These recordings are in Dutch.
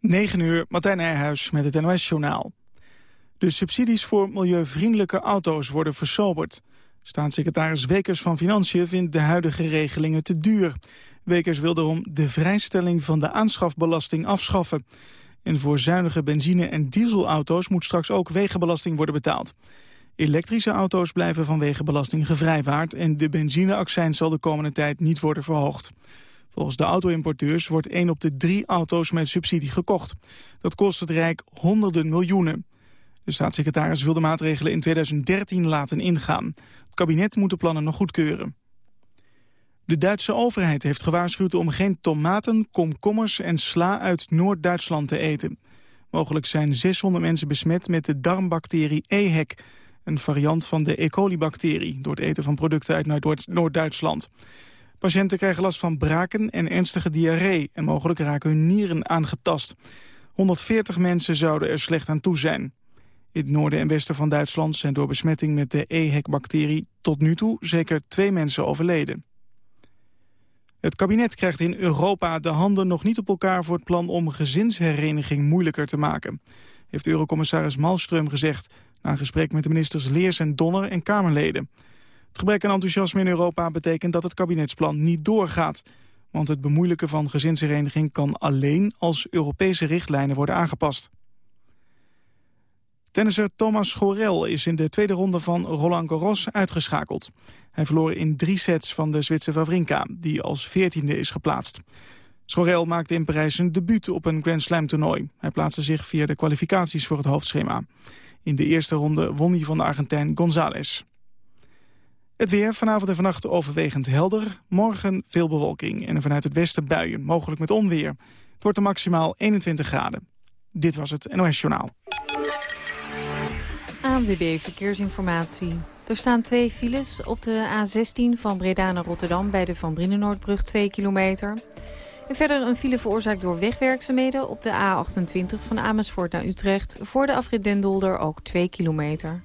9 uur, Martijn Nijhuis met het NOS-journaal. De subsidies voor milieuvriendelijke auto's worden versoberd. Staatssecretaris Wekers van Financiën vindt de huidige regelingen te duur. Wekers wil daarom de vrijstelling van de aanschafbelasting afschaffen. En voor zuinige benzine- en dieselauto's moet straks ook wegenbelasting worden betaald. Elektrische auto's blijven van wegenbelasting gevrijwaard... en de benzineaccijns zal de komende tijd niet worden verhoogd. Volgens de auto-importeurs wordt 1 op de drie auto's met subsidie gekocht. Dat kost het Rijk honderden miljoenen. De staatssecretaris wil de maatregelen in 2013 laten ingaan. Het kabinet moet de plannen nog goedkeuren. De Duitse overheid heeft gewaarschuwd om geen tomaten, komkommers en sla uit Noord-Duitsland te eten. Mogelijk zijn 600 mensen besmet met de darmbacterie EHEC, een variant van de E. coli-bacterie, door het eten van producten uit Noord-Duitsland. Patiënten krijgen last van braken en ernstige diarree en mogelijk raken hun nieren aangetast. 140 mensen zouden er slecht aan toe zijn. In het noorden en westen van Duitsland zijn door besmetting met de EHEC-bacterie tot nu toe zeker twee mensen overleden. Het kabinet krijgt in Europa de handen nog niet op elkaar voor het plan om gezinshereniging moeilijker te maken. Heeft Eurocommissaris Malmström gezegd na een gesprek met de ministers Leers en Donner en Kamerleden. Gebrek aan enthousiasme in Europa betekent dat het kabinetsplan niet doorgaat. Want het bemoeilijken van gezinshereniging kan alleen als Europese richtlijnen worden aangepast. Tennisser Thomas Schorel is in de tweede ronde van Roland Garros uitgeschakeld. Hij verloor in drie sets van de Zwitser Wawrinka, die als veertiende is geplaatst. Schorel maakte in Parijs een debuut op een Grand Slam toernooi. Hij plaatste zich via de kwalificaties voor het hoofdschema. In de eerste ronde won hij van de Argentijn González. Het weer vanavond en vannacht overwegend helder. Morgen veel bewolking en vanuit het westen buien, mogelijk met onweer. Het wordt er maximaal 21 graden. Dit was het NOS Journaal. ANWB Verkeersinformatie. Er staan twee files op de A16 van Breda naar Rotterdam... bij de Van Brienenoordbrug 2 kilometer. En verder een file veroorzaakt door wegwerkzaamheden... op de A28 van Amersfoort naar Utrecht... voor de afrit Den Dolder ook 2 kilometer.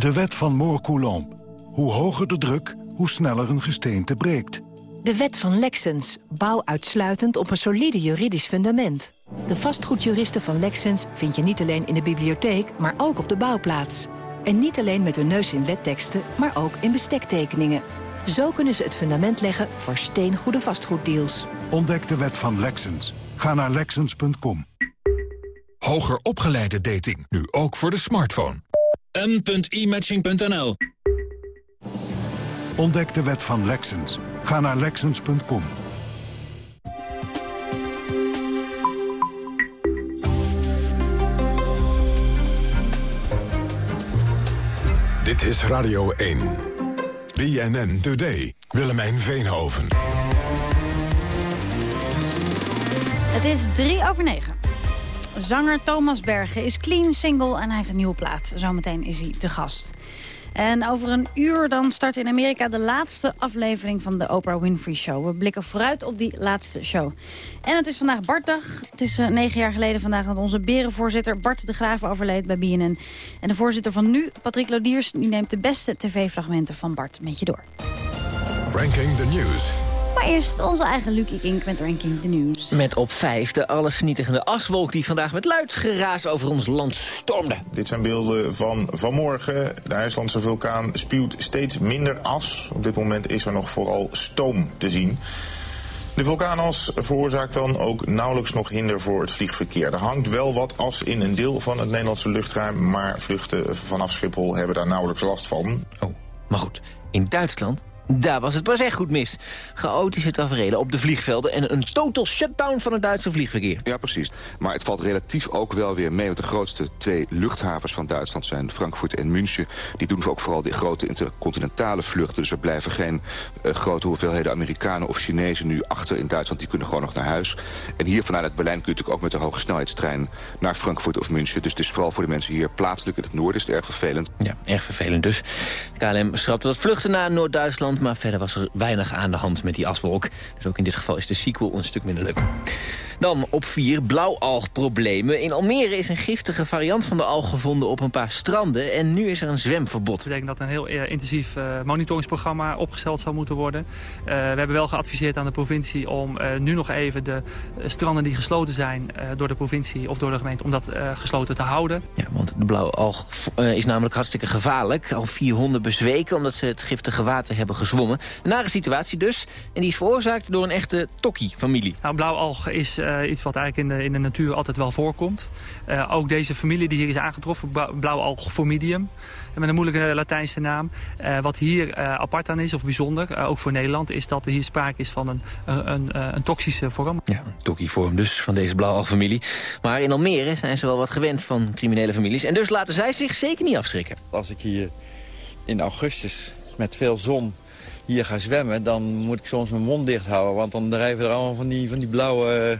De wet van Moore-Coulomb. Hoe hoger de druk, hoe sneller een gesteente breekt. De wet van Lexens. Bouw uitsluitend op een solide juridisch fundament. De vastgoedjuristen van Lexens vind je niet alleen in de bibliotheek... maar ook op de bouwplaats. En niet alleen met hun neus in wetteksten, maar ook in bestektekeningen. Zo kunnen ze het fundament leggen voor steengoede vastgoeddeals. Ontdek de wet van Lexens. Ga naar Lexens.com. Hoger opgeleide dating, nu ook voor de smartphone. m.imatching.nl Ontdek de wet van Lexens. Ga naar Lexens.com. Dit is Radio 1. BNN Today. Willemijn Veenhoven. Het is drie over negen. Zanger Thomas Bergen is clean, single en hij heeft een nieuwe plaat. Zometeen is hij te gast. En over een uur dan start in Amerika de laatste aflevering van de Oprah Winfrey Show. We blikken vooruit op die laatste show. En het is vandaag Bartdag. Het is uh, negen jaar geleden vandaag dat onze berenvoorzitter Bart de Graaf overleed bij BNN. En de voorzitter van nu, Patrick Lodiers, die neemt de beste tv-fragmenten van Bart met je door. Ranking the News. Maar eerst onze eigen Luc King met Ranking the News. Met op 5 de allesvernietigende aswolk die vandaag met luids geraas over ons land stormde. Dit zijn beelden van vanmorgen. De IJslandse vulkaan spuwt steeds minder as. Op dit moment is er nog vooral stoom te zien. De vulkaanas veroorzaakt dan ook nauwelijks nog hinder voor het vliegverkeer. Er hangt wel wat as in een deel van het Nederlandse luchtruim... maar vluchten vanaf Schiphol hebben daar nauwelijks last van. Oh, maar goed, in Duitsland daar was het pas echt goed mis. Chaotische tafereelen op de vliegvelden en een total shutdown van het Duitse vliegverkeer. Ja, precies. Maar het valt relatief ook wel weer mee. Want de grootste twee luchthavens van Duitsland zijn Frankfurt en München. Die doen ook vooral die grote intercontinentale vluchten. Dus er blijven geen uh, grote hoeveelheden Amerikanen of Chinezen nu achter in Duitsland. Die kunnen gewoon nog naar huis. En hier vanuit het Berlijn kun je natuurlijk ook met de hoge snelheidstrein naar Frankfurt of München. Dus het is vooral voor de mensen hier plaatselijk in het noorden is het erg vervelend. Ja, erg vervelend dus. KLM schrapt wat vluchten naar Noord-Duitsland maar verder was er weinig aan de hand met die aswolk. Dus ook in dit geval is de sequel een stuk minder leuk. Dan op vier blauwalgproblemen. In Almere is een giftige variant van de alg gevonden op een paar stranden... en nu is er een zwemverbod. Dat betekent dat een heel uh, intensief uh, monitoringsprogramma opgesteld zal moeten worden. Uh, we hebben wel geadviseerd aan de provincie om nu nog even de stranden die gesloten zijn... door de provincie of door de gemeente, om dat gesloten te houden. Ja, want de blauwalg is namelijk hartstikke gevaarlijk. Al vier honden bezweken omdat ze het giftige water hebben gezwommen. Een nare situatie dus. En die is veroorzaakt door een echte tokkie-familie. Nou, blauwalg is uh, iets wat eigenlijk in de, in de natuur altijd wel voorkomt. Uh, ook deze familie die hier is aangetroffen, blauwalg formidium, met een moeilijke Latijnse naam. Uh, wat hier apart aan is, of bijzonder, ook voor Nederland, is dat er hier sprake is van een, een, een toxische vorm. Ja, een tokkie-vorm dus van deze blauwalgfamilie. Maar in Almere zijn ze wel wat gewend van criminele families. En dus laten zij zich zeker niet afschrikken. Als ik hier in augustus met veel zon hier ga zwemmen... dan moet ik soms mijn mond dicht houden. Want dan drijven er allemaal van die, van die blauwe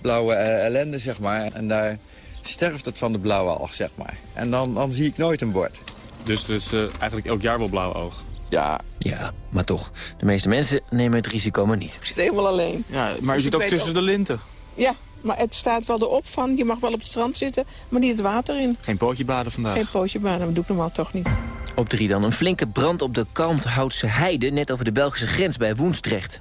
blauwe eh, ellende, zeg maar. En daar sterft het van de blauwe alg, zeg maar. En dan, dan zie ik nooit een bord. Dus, dus uh, eigenlijk elk jaar wel blauwe oog? Ja. Ja, maar toch. De meeste mensen nemen het risico maar niet. Ik zit helemaal alleen. Ja, maar je zit ook tussen de linten. Ja, maar het staat wel erop van, je mag wel op het strand zitten, maar niet het water in. Geen pootje baden vandaag? Geen pootje baden, dat doe ik normaal toch niet. Op drie dan een flinke brand op de kant Houtse Heide, net over de Belgische grens bij Woensdrecht.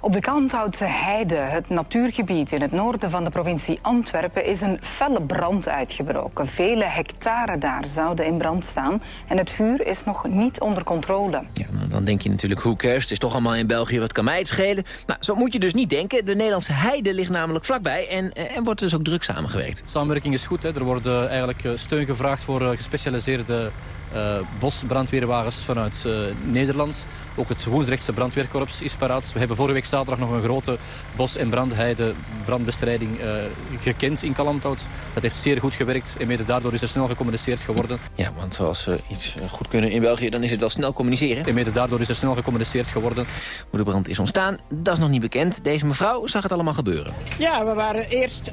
Op de Kanthoutse Heide, het natuurgebied in het noorden van de provincie Antwerpen, is een felle brand uitgebroken. Vele hectare daar zouden in brand staan en het vuur is nog niet onder controle. Ja, nou, dan denk je natuurlijk, hoe het is toch allemaal in België, wat kan mij het schelen? Nou, zo moet je dus niet denken. De Nederlandse heide ligt namelijk vlakbij en er wordt dus ook druk samengewerkt. Samenwerking is goed, hè. er wordt uh, eigenlijk eh, steun gevraagd voor uh, gespecialiseerde uh, bosbrandweerwagens vanuit uh, Nederland. Ook het Woensrechtse brandweerkorps is paraat. We hebben vorige week zaterdag nog een grote bos- en brandheide brandbestrijding uh, gekend in Kalmthout. Dat heeft zeer goed gewerkt en mede daardoor is er snel gecommuniceerd geworden. Ja, want zoals we iets goed kunnen in België, dan is het wel snel communiceren. En mede daardoor is er snel gecommuniceerd geworden. Hoe de brand is ontstaan, dat is nog niet bekend. Deze mevrouw zag het allemaal gebeuren. Ja, we waren eerst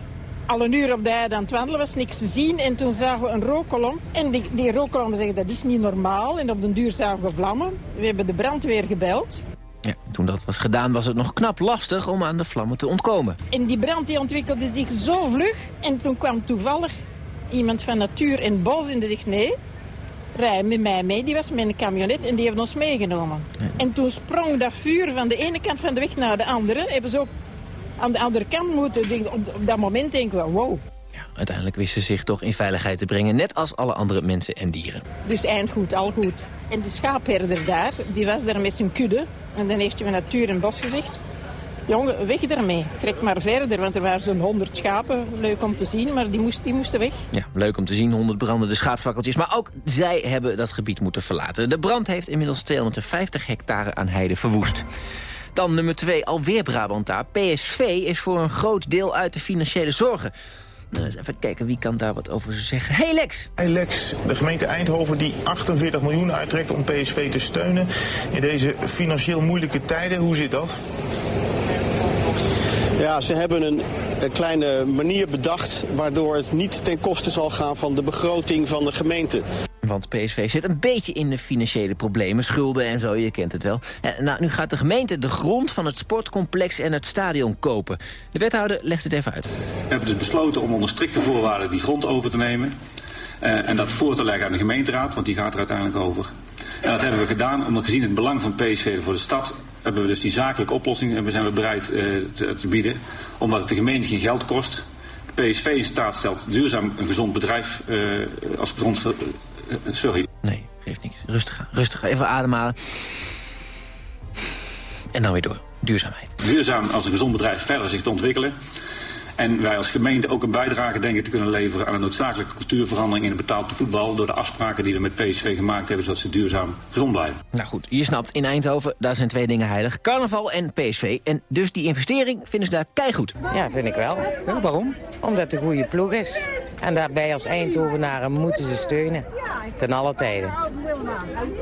al een uur op de heide aan het wandelen, was niks te zien. En toen zagen we een rookkolom. En die, die rookkolom zeggen dat is niet normaal. En op den duur zagen we vlammen. We hebben de brandweer gebeld. Ja, toen dat was gedaan was het nog knap lastig om aan de vlammen te ontkomen. En die brand die ontwikkelde zich zo vlug. En toen kwam toevallig iemand van Natuur en Bos en die zegt nee, rij met mij mee. Die was met een camionet en die hebben ons meegenomen. En toen sprong dat vuur van de ene kant van de weg naar de andere. Hebben ze ook aan de andere kant moeten. Op, op dat moment denken we, wow. Ja, uiteindelijk wisten ze zich toch in veiligheid te brengen. Net als alle andere mensen en dieren. Dus eind goed, al goed. En de schaapherder daar, die was daar met zijn kudde. En dan heeft hij met natuur en bos gezegd... Jongen, weg ermee. Trek maar verder, want er waren zo'n honderd schapen. Leuk om te zien, maar die, moest, die moesten weg. Ja, leuk om te zien, honderd brandende schaapsfakkeltjes. Maar ook zij hebben dat gebied moeten verlaten. De brand heeft inmiddels 250 hectare aan heide verwoest. Dan nummer 2, alweer Brabant daar. PSV is voor een groot deel uit de financiële zorgen. Nou, eens even kijken, wie kan daar wat over zeggen? Hey Lex! Hey Lex, de gemeente Eindhoven die 48 miljoen uittrekt om PSV te steunen... in deze financieel moeilijke tijden. Hoe zit dat? Ja, ze hebben een, een, kleine manier bedacht... waardoor het niet ten koste zal gaan van de begroting van de gemeente. Want PSV zit een beetje in de financiële problemen, schulden en zo, je kent het wel. En, nou, nu gaat de gemeente de grond van het sportcomplex en het stadion kopen. De wethouder legt het even uit. We hebben dus besloten om onder strikte voorwaarden die grond over te nemen. Uh, en dat voor te leggen aan de gemeenteraad, want die gaat er uiteindelijk over. En dat hebben we gedaan omdat gezien het belang van PSV voor de stad... hebben we dus die zakelijke oplossing en we zijn we bereid uh, te, te, bieden. Omdat het de gemeente geen geld kost. PSV in staat stelt duurzaam een gezond bedrijf uh, als sorry. Nee, geeft niks. Rustig aan. Rustig Even ademhalen. En dan weer door. Duurzaamheid. Duurzaam als een gezond bedrijf verder zich te ontwikkelen. En wij als gemeente ook een bijdrage denken te kunnen leveren aan een noodzakelijke cultuurverandering in het betaalde voetbal. Door de afspraken die we met PSV gemaakt hebben, zodat ze duurzaam gezond blijven. Nou goed, je snapt, in Eindhoven, daar zijn twee dingen heilig. Carnaval en PSV. En dus die investering vinden ze daar keigoed. Ja, vind ik wel. Ja, waarom? Omdat het een goede ploeg is. En daarbij als Eindhovenaren moeten ze steunen. Ten alle tijden.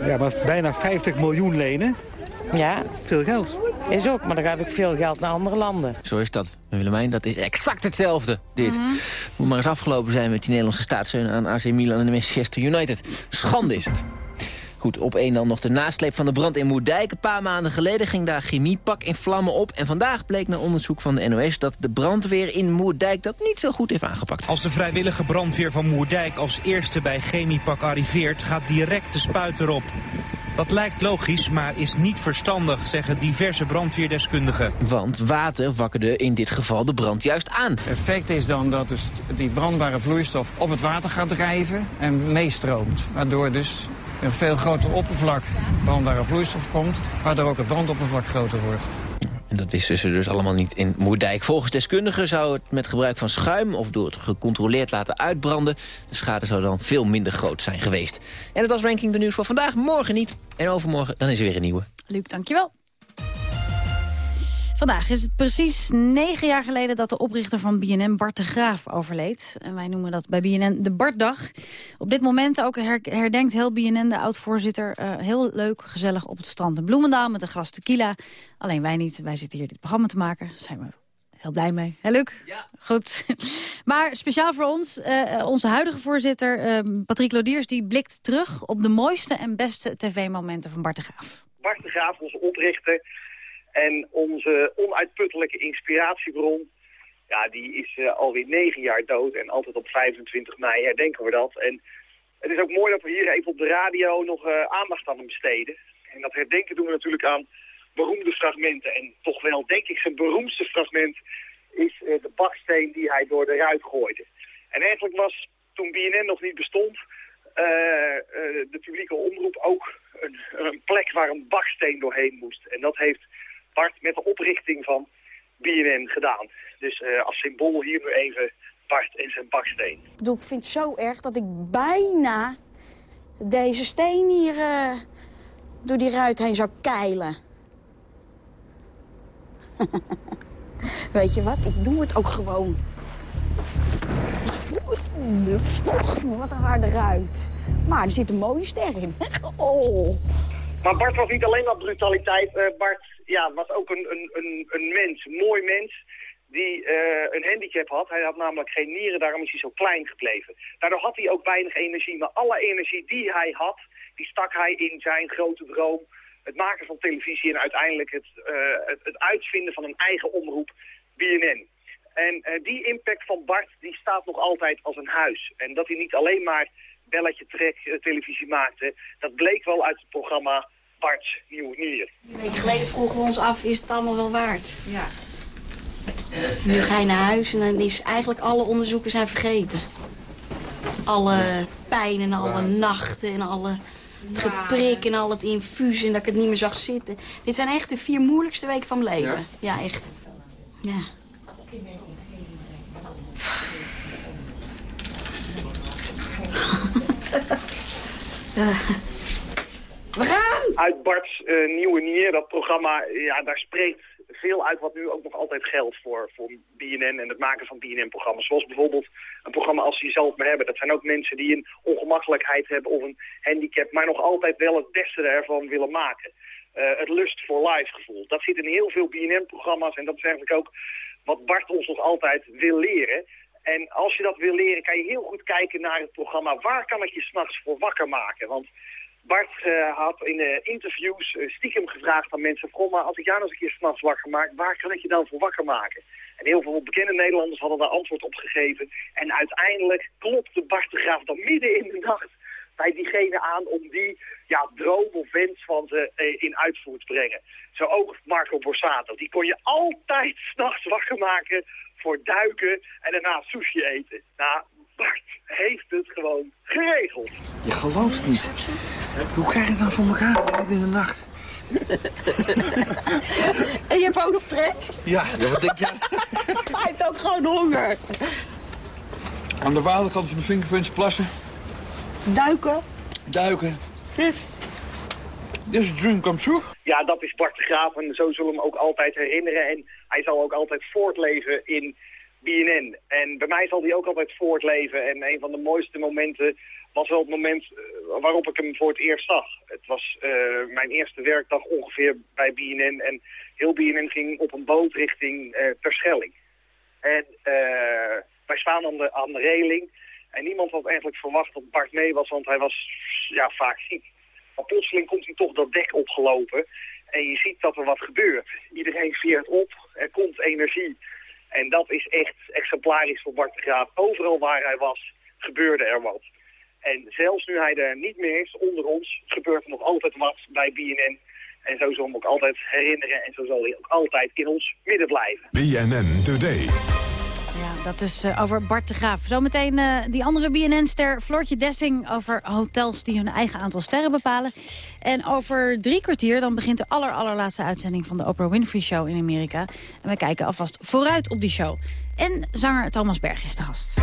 Ja, maar bijna 50 miljoen lenen. Ja. Veel geld. Is ook, maar dan gaat ook veel geld naar andere landen. Zo is dat. Willemijn, dat is exact hetzelfde, dit. Mm -hmm. Moet maar eens afgelopen zijn met die Nederlandse staatssteun aan AC Milan en Manchester United. Schande is het. Goed, op één dan nog de nasleep van de brand in Moerdijk. Een paar maanden geleden ging daar chemiepak in vlammen op. En vandaag bleek na onderzoek van de NOS dat de brandweer in Moerdijk dat niet zo goed heeft aangepakt. Als de vrijwillige brandweer van Moerdijk als eerste bij chemiepak arriveert, gaat direct de spuit erop. Dat lijkt logisch, maar is niet verstandig, zeggen diverse brandweerdeskundigen. Want water wakkerde in dit geval de brand juist aan. Het effect is dan dat dus die brandbare vloeistof op het water gaat drijven en meestroomt. Waardoor dus een veel groter oppervlak brandbare vloeistof komt, waardoor ook het brandoppervlak groter wordt. En dat wisten ze dus allemaal niet in Moerdijk. Volgens deskundigen zou het met gebruik van schuim... of door het gecontroleerd laten uitbranden... de schade zou dan veel minder groot zijn geweest. En dat was Ranking de Nieuws voor vandaag. Morgen niet. En overmorgen dan is er weer een nieuwe. Luc, dankjewel. Vandaag is het precies negen jaar geleden dat de oprichter van BNN, Bart de Graaf, overleed. En wij noemen dat bij BNN de Bartdag. Op dit moment ook herdenkt heel BNN, de oud-voorzitter, uh, heel leuk, gezellig op het strand in Bloemendaal met de gast Tequila. Alleen wij niet, wij zitten hier dit programma te maken. Daar zijn we heel blij mee. Hè, Luc? Ja. Goed. maar speciaal voor ons, uh, onze huidige voorzitter, uh, Patrick Lodiers, die blikt terug op de mooiste en beste tv-momenten van Bart de Graaf. Bart de Graaf, onze oprichter en onze onuitputtelijke inspiratiebron, ja, die is uh, alweer negen jaar dood. En altijd op 25 mei herdenken we dat. En het is ook mooi dat we hier even op de radio nog uh, aandacht aan hem besteden. En dat herdenken doen we natuurlijk aan beroemde fragmenten. En toch wel, denk ik, zijn beroemdste fragment is uh, de baksteen die hij door de ruit gooide. En eigenlijk was, toen BNN nog niet bestond, de publieke omroep ook een, een plek waar een baksteen doorheen moest. En dat heeft Bart met de oprichting van BNN gedaan. Dus uh, als symbool hier nu even Bart en zijn baksteen. Ik, bedoel, ik vind het zo erg dat ik bijna deze steen hier uh, door die ruit heen zou keilen. Weet je wat, ik doe het ook gewoon. Toch, wat een harde ruit. Maar er zit een mooie ster in. oh. Maar Bart was niet alleen maar brutaliteit. Uh, Bart ja, was ook een, een, een, een mens, een mooi mens die uh, een handicap had. Hij had namelijk geen nieren, daarom is hij zo klein gebleven. Daardoor had hij ook weinig energie, maar alle energie die hij had, die stak hij in zijn grote droom. Het maken van televisie en uiteindelijk het, uh, het, uitvinden van een eigen omroep, BNN. En uh, die impact van Bart, die staat nog altijd als een huis. En dat hij niet alleen maar belletje trek televisie maakte, dat bleek wel uit het programma Bart Nieuw Nier. Een week geleden vroegen we ons af, is het allemaal wel waard? Ja. Nu ga je naar huis en dan is eigenlijk alle onderzoeken zijn vergeten. Alle pijn en alle nachten en alle het geprik en al het infuus en dat ik het niet meer zag zitten. Dit zijn echt de vier moeilijkste weken van mijn leven. Ja, ja echt. Ja. uh. We gaan! Uit Bart's uh, Nieuwe Nier, dat programma, ja, daar spreekt veel uit wat nu ook nog altijd geldt voor, voor BNN en het maken van BNN-programma's. Zoals bijvoorbeeld een programma als die zelf maar hebben. Dat zijn ook mensen die een ongemakkelijkheid hebben of een handicap, maar nog altijd wel het beste ervan willen maken. Uh, het lust for life gevoel. Dat zit in heel veel BNN-programma's en dat is eigenlijk ook wat Bart ons nog altijd wil leren. En als je dat wil leren, kan je heel goed kijken naar het programma. Waar kan ik je s'nachts voor wakker maken? Want Bart uh, had in uh, interviews uh, stiekem gevraagd aan mensen... Goh, maar als ik jou nog eens een keer s'nachts wakker maak, waar kan ik je dan voor wakker maken? En heel veel bekende Nederlanders hadden daar antwoord op gegeven. En uiteindelijk klopte Bart de Graaf dan midden in de nacht bij diegene aan om die ja, droom of wens van ze in uitvoer te brengen. Zo ook Marco Borsato. Die kon je altijd s'nachts wakker maken voor duiken en daarna sushi eten. Nou, Bart heeft het gewoon geregeld. Je gelooft het niet. Hoe krijg je het nou voor elkaar midden in de nacht? en je hebt ook nog trek? Ja, wat denk jij? Hij heeft ook gewoon honger. Aan de waterkant van de Vinkervens plassen. Duiken. Duiken. Dit is een dream come true. Ja, dat is Bart de Graaf en zo zullen we hem ook altijd herinneren. En hij zal ook altijd voortleven in BNN. En bij mij zal die ook altijd voortleven. En een van de mooiste momenten was wel het moment uh, waarop ik hem voor het eerst zag. Het was uh, mijn eerste werkdag ongeveer bij BNN. En heel BNN ging op een boot richting uh, Terschelling. En wij staan aan de, aan de reling. En niemand had eigenlijk verwacht dat Bart mee was, want hij was ja, vaak ziek. Maar plotseling komt hij toch dat dek opgelopen. En je ziet dat er wat gebeurt. Iedereen veert op, er komt energie. En dat is echt exemplarisch voor Bart de Graaf. Overal waar hij was, gebeurde er wat. En zelfs nu hij er niet meer is, onder ons, gebeurt er nog altijd wat bij BNN. En zo zal hem ook altijd herinneren en zo zal hij ook altijd in ons midden blijven. BNN Today. Dat is uh, over Bart de Graaf. Zometeen uh, die andere BNN-ster Floortje Dessing... over hotels die hun eigen aantal sterren bepalen. En over drie kwartier dan begint de aller, allerlaatste uitzending... van de Oprah Winfrey Show in Amerika. En we kijken alvast vooruit op die show. En zanger Thomas Berg is de gast.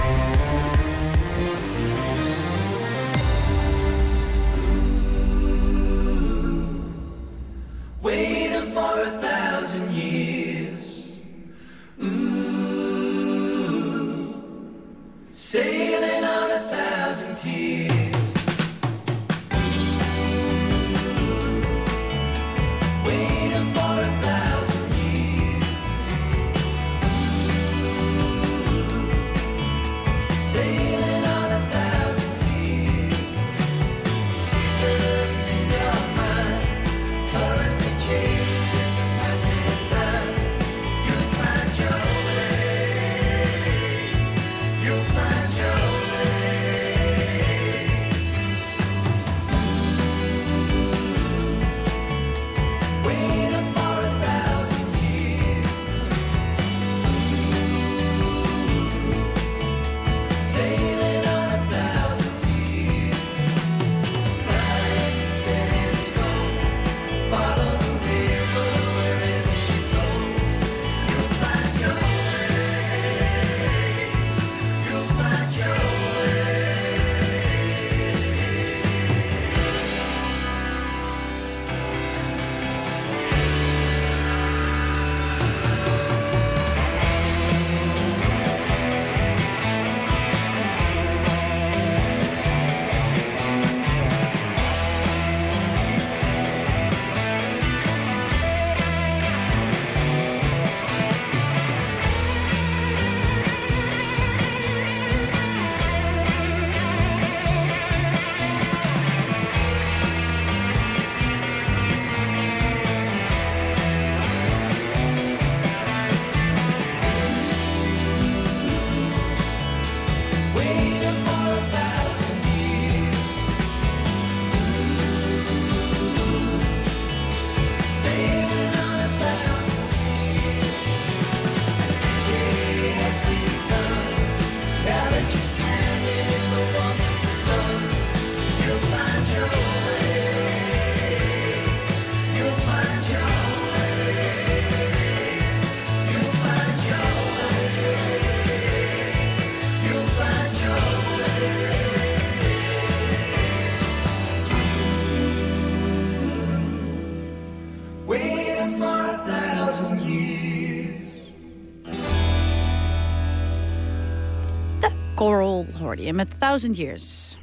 Hoorde je met Thousand Years.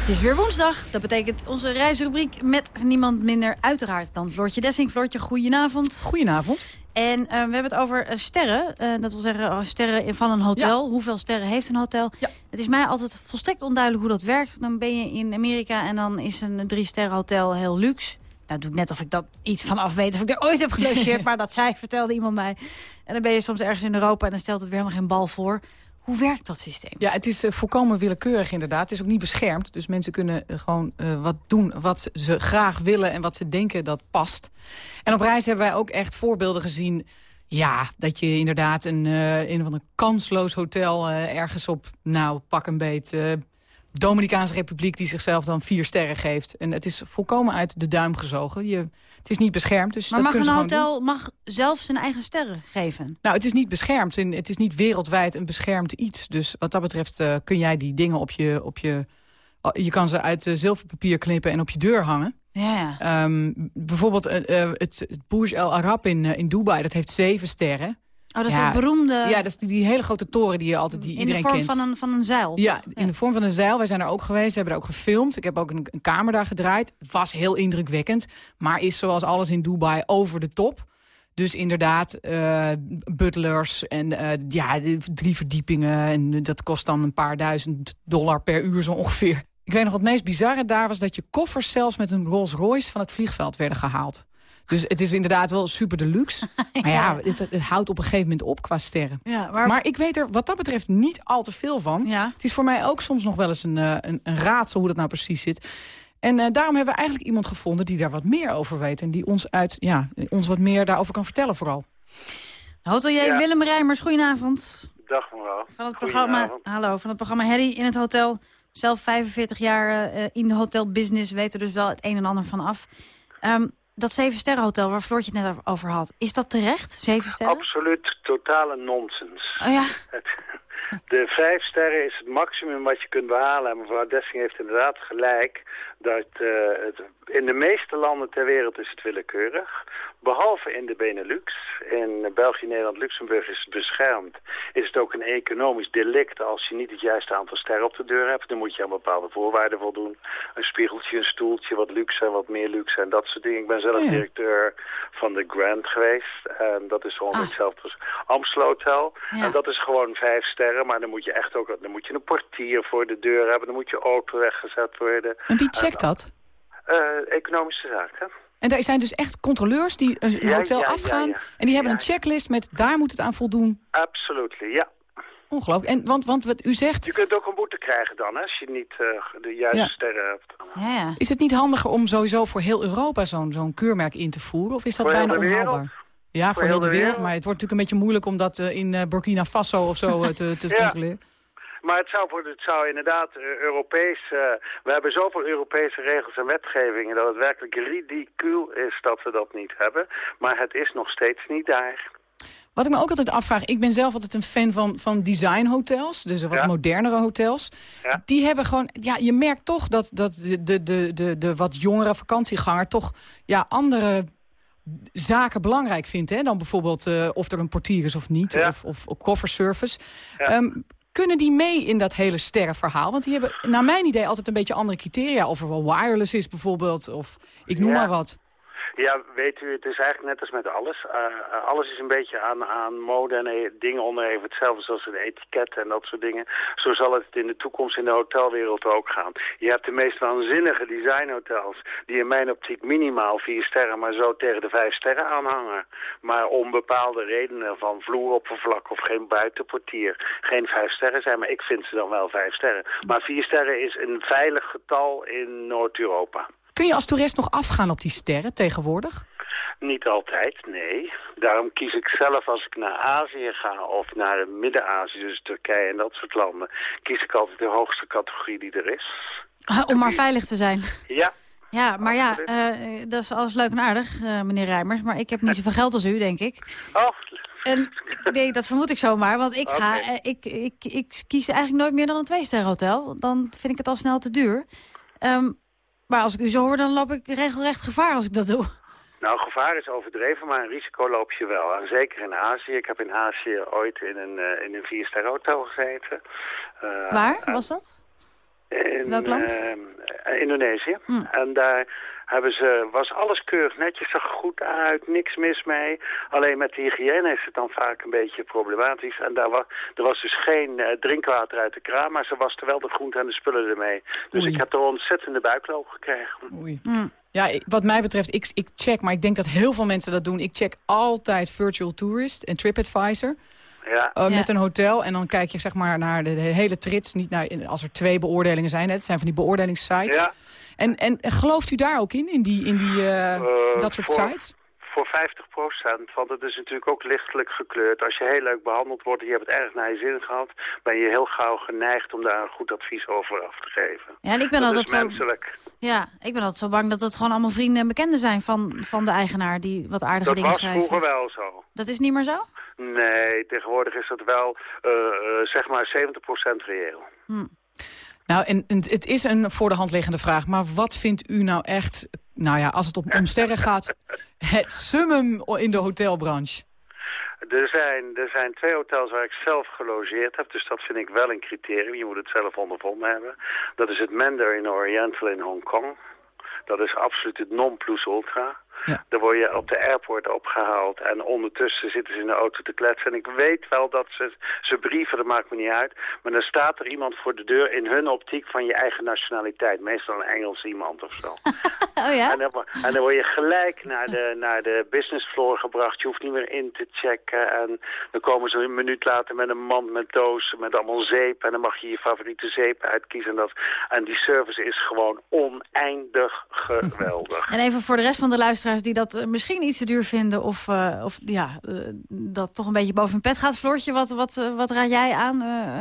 Het is weer woensdag. Dat betekent onze reisrubriek met niemand minder uiteraard dan Floortje Dessing. Floortje, goedenavond. Goedenavond. En uh, we hebben het over uh, sterren. Uh, dat wil zeggen sterren van een hotel. Ja. Hoeveel sterren heeft een hotel? Ja. Het is mij altijd volstrekt onduidelijk hoe dat werkt. Dan ben je in Amerika en dan is een drie sterren hotel heel luxe. Nou, doe ik net of ik dat iets van af weet. Of ik er ooit heb gelogeerd. maar dat zei, vertelde iemand mij. En dan ben je soms ergens in Europa en dan stelt het weer helemaal geen bal voor. Hoe werkt dat systeem? Ja, het is uh, volkomen willekeurig inderdaad. Het is ook niet beschermd. Dus mensen kunnen uh, gewoon uh, wat doen wat ze graag willen... en wat ze denken dat past. En op reis hebben wij ook echt voorbeelden gezien... Ja, dat je inderdaad een, een van een kansloos hotel ergens op... nou, pak een beet... Dominicaanse Republiek die zichzelf dan vier sterren geeft. En het is volkomen uit de duim gezogen. Je, het is niet beschermd. Dus maar dat mag een hotel doen. mag zelf zijn eigen sterren geven? Nou, het is niet beschermd. En het is niet wereldwijd een beschermd iets. Dus wat dat betreft uh, kun jij die dingen op je... Op je je kan ze uit uh, zilverpapier knippen en op je deur hangen. Ja. Um, bijvoorbeeld uh, het, het Burj Al Arab in, in Dubai, dat heeft zeven sterren. Oh, dat is ja, beroemde... Ja, dat is die, die, hele grote toren die je altijd die in iedereen kent. In de vorm van een, van een zeil? Ja, in de vorm van een zeil. Wij zijn er ook geweest, hebben er ook gefilmd. Ik heb ook een, een kamer daar gedraaid. Het was heel indrukwekkend. Maar is zoals alles in Dubai over de top. Dus inderdaad, uh, butlers en uh, ja, drie verdiepingen. En dat kost dan een paar duizend dollar per uur zo ongeveer. Ik weet nog wat het meest bizarre daar was... dat je koffers zelfs met een Rolls Royce van het vliegveld werden gehaald. Dus het is inderdaad wel super deluxe. Maar ja, het, het houdt op een gegeven moment op qua sterren. Ja, maar... maar- ik weet er wat dat betreft niet al te veel van. Het is voor mij ook soms nog wel eens een, eh, een, een raadsel hoe dat nou precies zit. En eh, daarom hebben we eigenlijk iemand gevonden die daar wat meer over weet. En die ons, uit, ja, ons wat meer daarover kan vertellen vooral. Hotelier Ja. Willem Rijmers, goedenavond. Dag mevrouw. Van het programma, hallo, van het programma Harry in het hotel. Zelf 45 jaar eh, in de hotelbusiness, weet er dus wel het een en ander van af. Ehm, dat Zeven Sterren Hotel, waar Floortje het net over had, is dat terecht? Zeven sterren? Absoluut totale nonsens. Oh ja. De vijf sterren is het maximum wat je kunt behalen. En mevrouw Dessing heeft inderdaad gelijk dat eh, het, in de meeste landen ter wereld is het willekeurig. Behalve in de Benelux. In België, Nederland, Luxemburg is het beschermd. Is het ook een economisch delict als je niet het juiste aantal sterren op de deur hebt. Dan moet je aan bepaalde voorwaarden voldoen. Een spiegeltje, een stoeltje, wat luxe en wat meer luxe en dat soort dingen. Ik ben zelf Ja. directeur van de Grand geweest. En dat is ongeveer hetzelfde als Amstel Hotel. Ja. En dat is gewoon vijf sterren. Maar dan moet je echt ook dan moet je een portier voor de deur hebben. Dan moet je auto weggezet worden. En wie checkt dat? Eh, economische zaken. En daar zijn dus echt controleurs die een Ja, hotel ja, ja, afgaan... ja. en die hebben een checklist met daar moet het aan voldoen. Absolutely, ja. Ongelooflijk. En, want, want wat u zegt... Je kunt ook een boete krijgen dan, hè, als je niet eh, de juiste Ja. sterren hebt. Is het niet handiger om sowieso voor heel Europa zo'n zo'n keurmerk in te voeren? Of is dat Voor bijna onhaalbaar? Ja, voor, heel de wereld. Maar het wordt natuurlijk een beetje moeilijk om dat eh, in eh, Burkina Faso of zo te, te Ja. controleren. Maar het zou, voor, het zou inderdaad eh, Europees... eh, we hebben zoveel Europese regels en wetgevingen... dat het werkelijk ridicuul is dat we dat niet hebben. Maar het is nog steeds niet daar. Wat ik me ook altijd afvraag, ik ben zelf altijd een fan van, van designhotels, dus wat Ja. modernere hotels. Ja. Die hebben gewoon, ja, je merkt toch dat, dat de, de, de, de, de wat jongere vakantieganger toch ja, andere zaken belangrijk vindt. Hè, dan bijvoorbeeld eh, of er een portier is of niet, Ja. of, of, of kofferservice. Ja. Kunnen die mee in dat hele sterrenverhaal? Want die hebben, naar mijn idee, altijd een beetje andere criteria. Of er wel wireless is bijvoorbeeld, of ik noem Ja. maar wat. Ja, weet u, het is eigenlijk net als met alles. Eh, alles is een beetje aan, aan mode en eh, dingen onderhevig. Hetzelfde zoals het etiket en dat soort dingen. Zo zal het in de toekomst in de hotelwereld ook gaan. Je hebt de meest waanzinnige designhotels... die in mijn optiek minimaal vier sterren, maar zo tegen de vijf sterren aanhangen. Maar om bepaalde redenen van vloeroppervlak of geen buitenportier... geen vijf sterren zijn, maar ik vind ze dan wel vijf sterren. Maar vier sterren is een veilig getal in Noord-Europa. Kun je als toerist nog afgaan op die sterren tegenwoordig? Niet altijd, nee. Daarom kies ik zelf als ik naar Azië ga of naar Midden-Azië, dus Turkije en dat soort landen, kies ik altijd de hoogste categorie die er is. Om maar veilig te zijn. Ja, Ja, maar ja, eh, dat is alles leuk en aardig, eh, meneer Rijmers. Maar ik heb niet zoveel geld als u, denk ik. Oh. En, nee, dat vermoed ik zomaar. Want ik, ga, eh, ik, ik, ik kies eigenlijk nooit meer dan een twee-ster hotel. Dan vind ik het al snel te duur. Ehm, maar als ik u zo hoor, dan loop ik regelrecht gevaar als ik dat doe. nou gevaar is overdreven, maar een risico loop je wel. En zeker in Azië. Ik heb in Azië ooit in een, eh, in een vier-ster hotel gezeten. Eh, Waar was dat? In Welk land? eh, Indonesië. Hm. En daar hebben ze, was alles keurig netjes, zag er goed uit, niks mis mee. Alleen met de hygiëne is het dan vaak een beetje problematisch. En daar was, er was dus geen eh, drinkwater uit de kraan, maar ze waste wel de groenten en de spullen ermee. Dus Oei. ik heb er ontzettende buikloop gekregen. Oei. Ja, ik- wat mij betreft, ik, ik check, maar ik denk dat heel veel mensen dat doen. Ik check altijd Virtual Tourist en TripAdvisor. Ja. eh, Met een hotel. En dan kijk je zeg maar naar de, de hele trits. Niet naar, als er twee beoordelingen zijn. hè. Het zijn van die beoordelingssites. Ja. En, en gelooft u daar ook in? In, die, in die, eh, Eh, dat soort voor- sites? Voor 50 procent, want het is natuurlijk ook lichtelijk gekleurd. Als je heel leuk behandeld wordt en je hebt het erg naar je zin gehad... ben je heel gauw geneigd om daar een goed advies over af te geven. Ja, en ik ben dat altijd is zo- menselijk. Ja, ik ben altijd zo bang dat het gewoon allemaal vrienden en bekenden zijn van, van de eigenaar die wat aardige Dat dingen was schrijven. vroeger wel zo. Dat is niet meer zo? Nee, tegenwoordig is dat wel, eh, eh, zeg maar, 70% reëel. Nou, en, het is een voor de hand liggende vraag. Maar wat vindt u nou echt, nou ja, als het om, om sterren gaat... het summum in de hotelbranche? Er zijn, er zijn twee hotels waar ik zelf gelogeerd heb, dus dat vind ik wel een criterium. Je moet het zelf ondervonden hebben. Dat is het Mandarin Oriental in Hongkong. Dat is absoluut het non plus ultra. Dan word je op de airport opgehaald en ondertussen zitten ze in de auto te kletsen. En ik weet wel dat ze, ze brieven, dat maakt me niet uit. Maar dan staat er iemand voor de deur in hun optiek van je eigen nationaliteit. Meestal een Engels iemand of zo. oh ja? En dan, en dan word je gelijk naar de, naar de business floor gebracht. Je hoeft niet meer in te checken. En dan komen ze een minuut later met een mand met dozen met allemaal zeep. En dan mag je je favoriete zeep uitkiezen. En, dat, en die service is gewoon oneindig geweldig. En even voor de rest van de luisteraars die dat eh, misschien iets te duur vinden... of, eh, of ja, eh, dat toch een beetje boven hun pet gaat. Floortje, wat, wat, wat raad jij aan?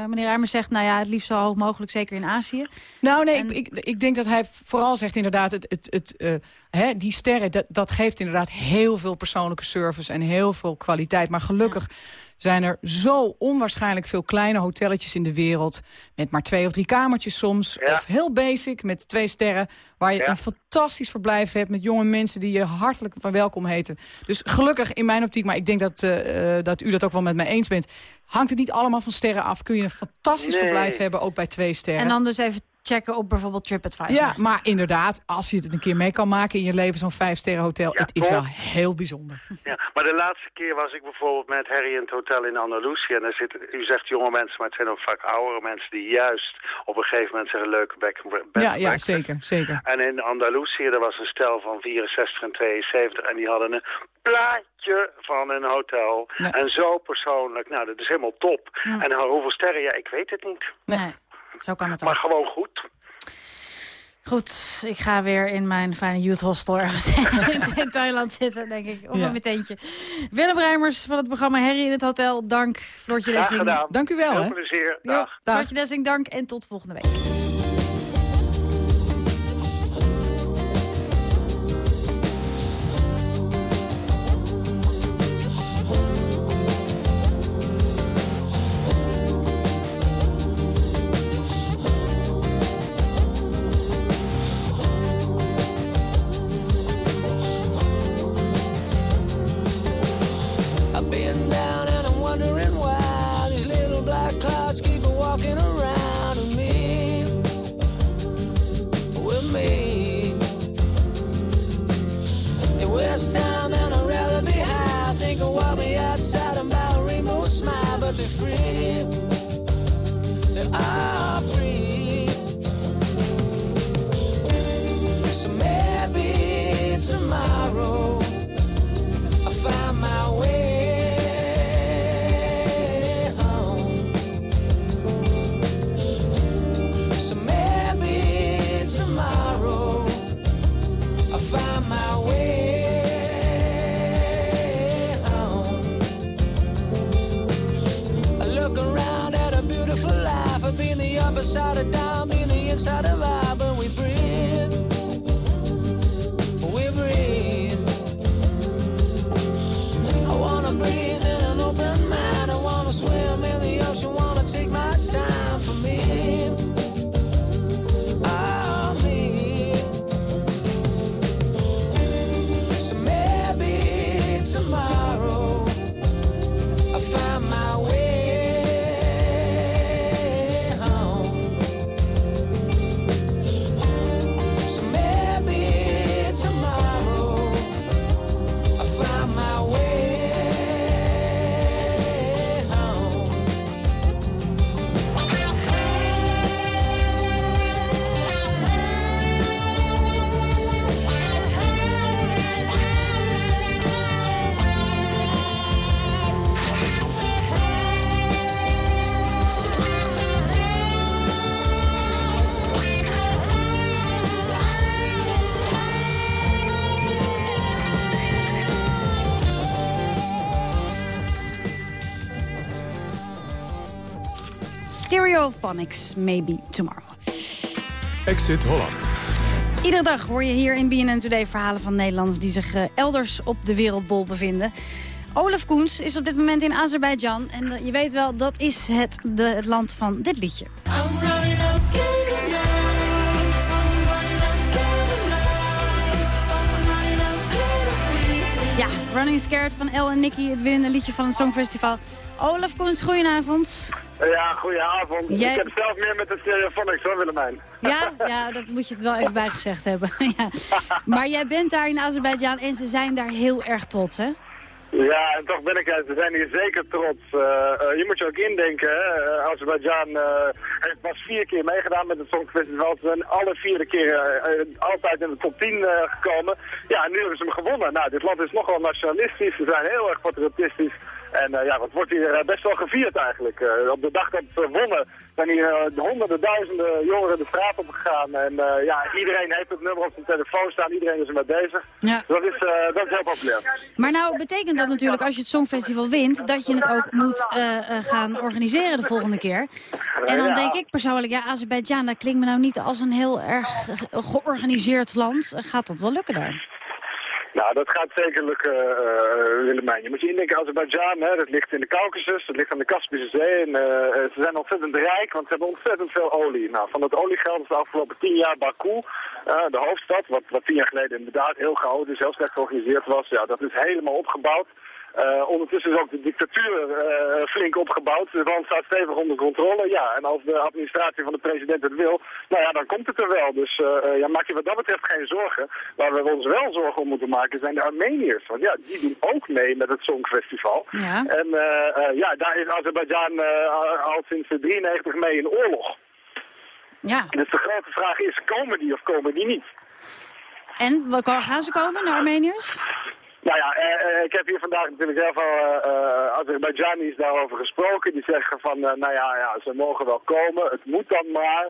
Meneer Rijmers zegt, nou ja, het liefst zo hoog mogelijk, zeker in Azië. Nou nee, ik, ik, ik denk dat hij vooral zegt inderdaad... Het, het, het, hè, die sterren, dat, dat geeft inderdaad heel veel persoonlijke service... en heel veel kwaliteit. Maar gelukkig zijn er zo onwaarschijnlijk veel kleine hotelletjes in de wereld... met maar twee of drie kamertjes soms. Of heel basic, met twee sterren... waar je een fantastisch verblijf hebt met jonge mensen... die je hartelijk van welkom heten. Dus gelukkig in mijn optiek, maar ik denk dat, eh, eh, dat u dat ook wel met mij eens bent... hangt het niet allemaal van sterren af. Kun je een fantastisch Nee. verblijf hebben, ook bij twee sterren. En dan dus even checken op bijvoorbeeld TripAdvisor. Ja, maar inderdaad, als je het een keer mee kan maken in je leven, zo'n vijfsterren hotel, het is wel heel bijzonder. Ja, maar de laatste keer was ik bijvoorbeeld met Harry in het hotel in Andalusië. En daar zitten, u zegt jonge mensen, maar het zijn ook vaak oudere mensen die juist op een gegeven moment zeggen leuke bre- bed Ja, ja, zeker, zeker. En in Andalusië, er was een stel van 64 en 72 en die hadden een plaatje van een hotel. En zo persoonlijk, nou dat is helemaal top. Ja. En hoeveel sterren, ja ik weet het niet. Nee, zo kan het ook. Maar gewoon goed. Goed, ik ga weer in mijn fijne youth hostel ergens in, Thailand zitten, denk ik. Op Ja. een meteentje. Willem Rijmers van het programma Harry in het Hotel. Dank, Floortje Dessing. Dank u wel, Heel hè. plezier. Jo, Dag. Floortje Dessing, dank en tot volgende week. Stereophonics, maybe tomorrow. Exit Holland. Iedere dag hoor je hier in BNN Today verhalen van Nederlanders... die zich eh, elders op de wereldbol bevinden. Olaf Koens is op dit moment in Azerbeidzjan. En eh, je weet wel, dat is het, de, het land van dit liedje. I'm running out scared tonight. I'm running out scared of life. I'm running out scared of breathing. Ja, Running Scared van El en Nicky, het winnende liedje van het Songfestival. Olaf Koens, goedenavond. Ja, goedenavond. Jij- Ik heb zelf meer met de stereophonics hoor, Willemijn. Ja, ja, dat moet je het wel even bijgezegd hebben. ja. Maar jij bent daar in Azerbeidzjan en ze zijn daar heel erg trots, hè? Ja, en toch ben ik, we zijn hier zeker trots. Eh, eh, je moet je ook indenken, hè. Eh, Azerbeidzjan heeft pas vier keer meegedaan met het Songfestival. Ze zijn alle vierde keer altijd in de top 10 eh, gekomen. Ja, en nu hebben ze hem gewonnen. Nou, dit land is nogal nationalistisch, ze zijn heel erg patriotistisch. En eh, ja, wat wordt hier eh, best wel gevierd eigenlijk. Eh, op de dag dat ze wonnen zijn hier honderden, duizenden jongeren de straat op gegaan. En ja, iedereen heeft het nummer op zijn telefoon staan, iedereen is ermee bezig. Ja. Dat, is, dat is heel populair. Maar nou betekent dat natuurlijk als je het Songfestival wint... dat je het ook moet gaan organiseren de volgende keer. En dan denk ik persoonlijk, ja, Azerbeidzjan... dat klinkt me nou niet als een heel erg ge- georganiseerd land. Gaat dat wel lukken daar? Nou, dat gaat zeker lukken, eh, Willemijn. Je moet je indenken, Azerbeidzjan, hè, dat ligt in de Caucasus, dat ligt aan de Kaspische Zee. En eh, ze zijn ontzettend rijk, want ze hebben ontzettend veel olie. Nou, van dat oliegeld is de afgelopen tien jaar Baku, eh, de hoofdstad, wat, wat tien jaar geleden inderdaad heel chaotisch, heel slecht georganiseerd was. Ja, dat is helemaal opgebouwd. Eh, ondertussen is ook de dictatuur eh, flink opgebouwd. Het land staat stevig onder controle. Ja, en als de administratie van de president het wil, nou ja, dan komt het er wel. Dus eh, ja, maak je wat dat betreft geen zorgen. Waar we ons wel zorgen om moeten maken zijn de Armeniërs. Want ja, die doen ook mee met het Songfestival. Ja. En ja, daar is Azerbeidzjan al sinds 93 mee in oorlog. Ja. Dus de grote vraag is, komen die of komen die niet? En gaan ze komen, de Armeniërs? Nou ja, eh, eh, ik heb hier vandaag natuurlijk heel veel eh eh, Azerbeidzjanis daarover gesproken. Die zeggen van, nou ja, ja, ze mogen wel komen, het moet dan maar.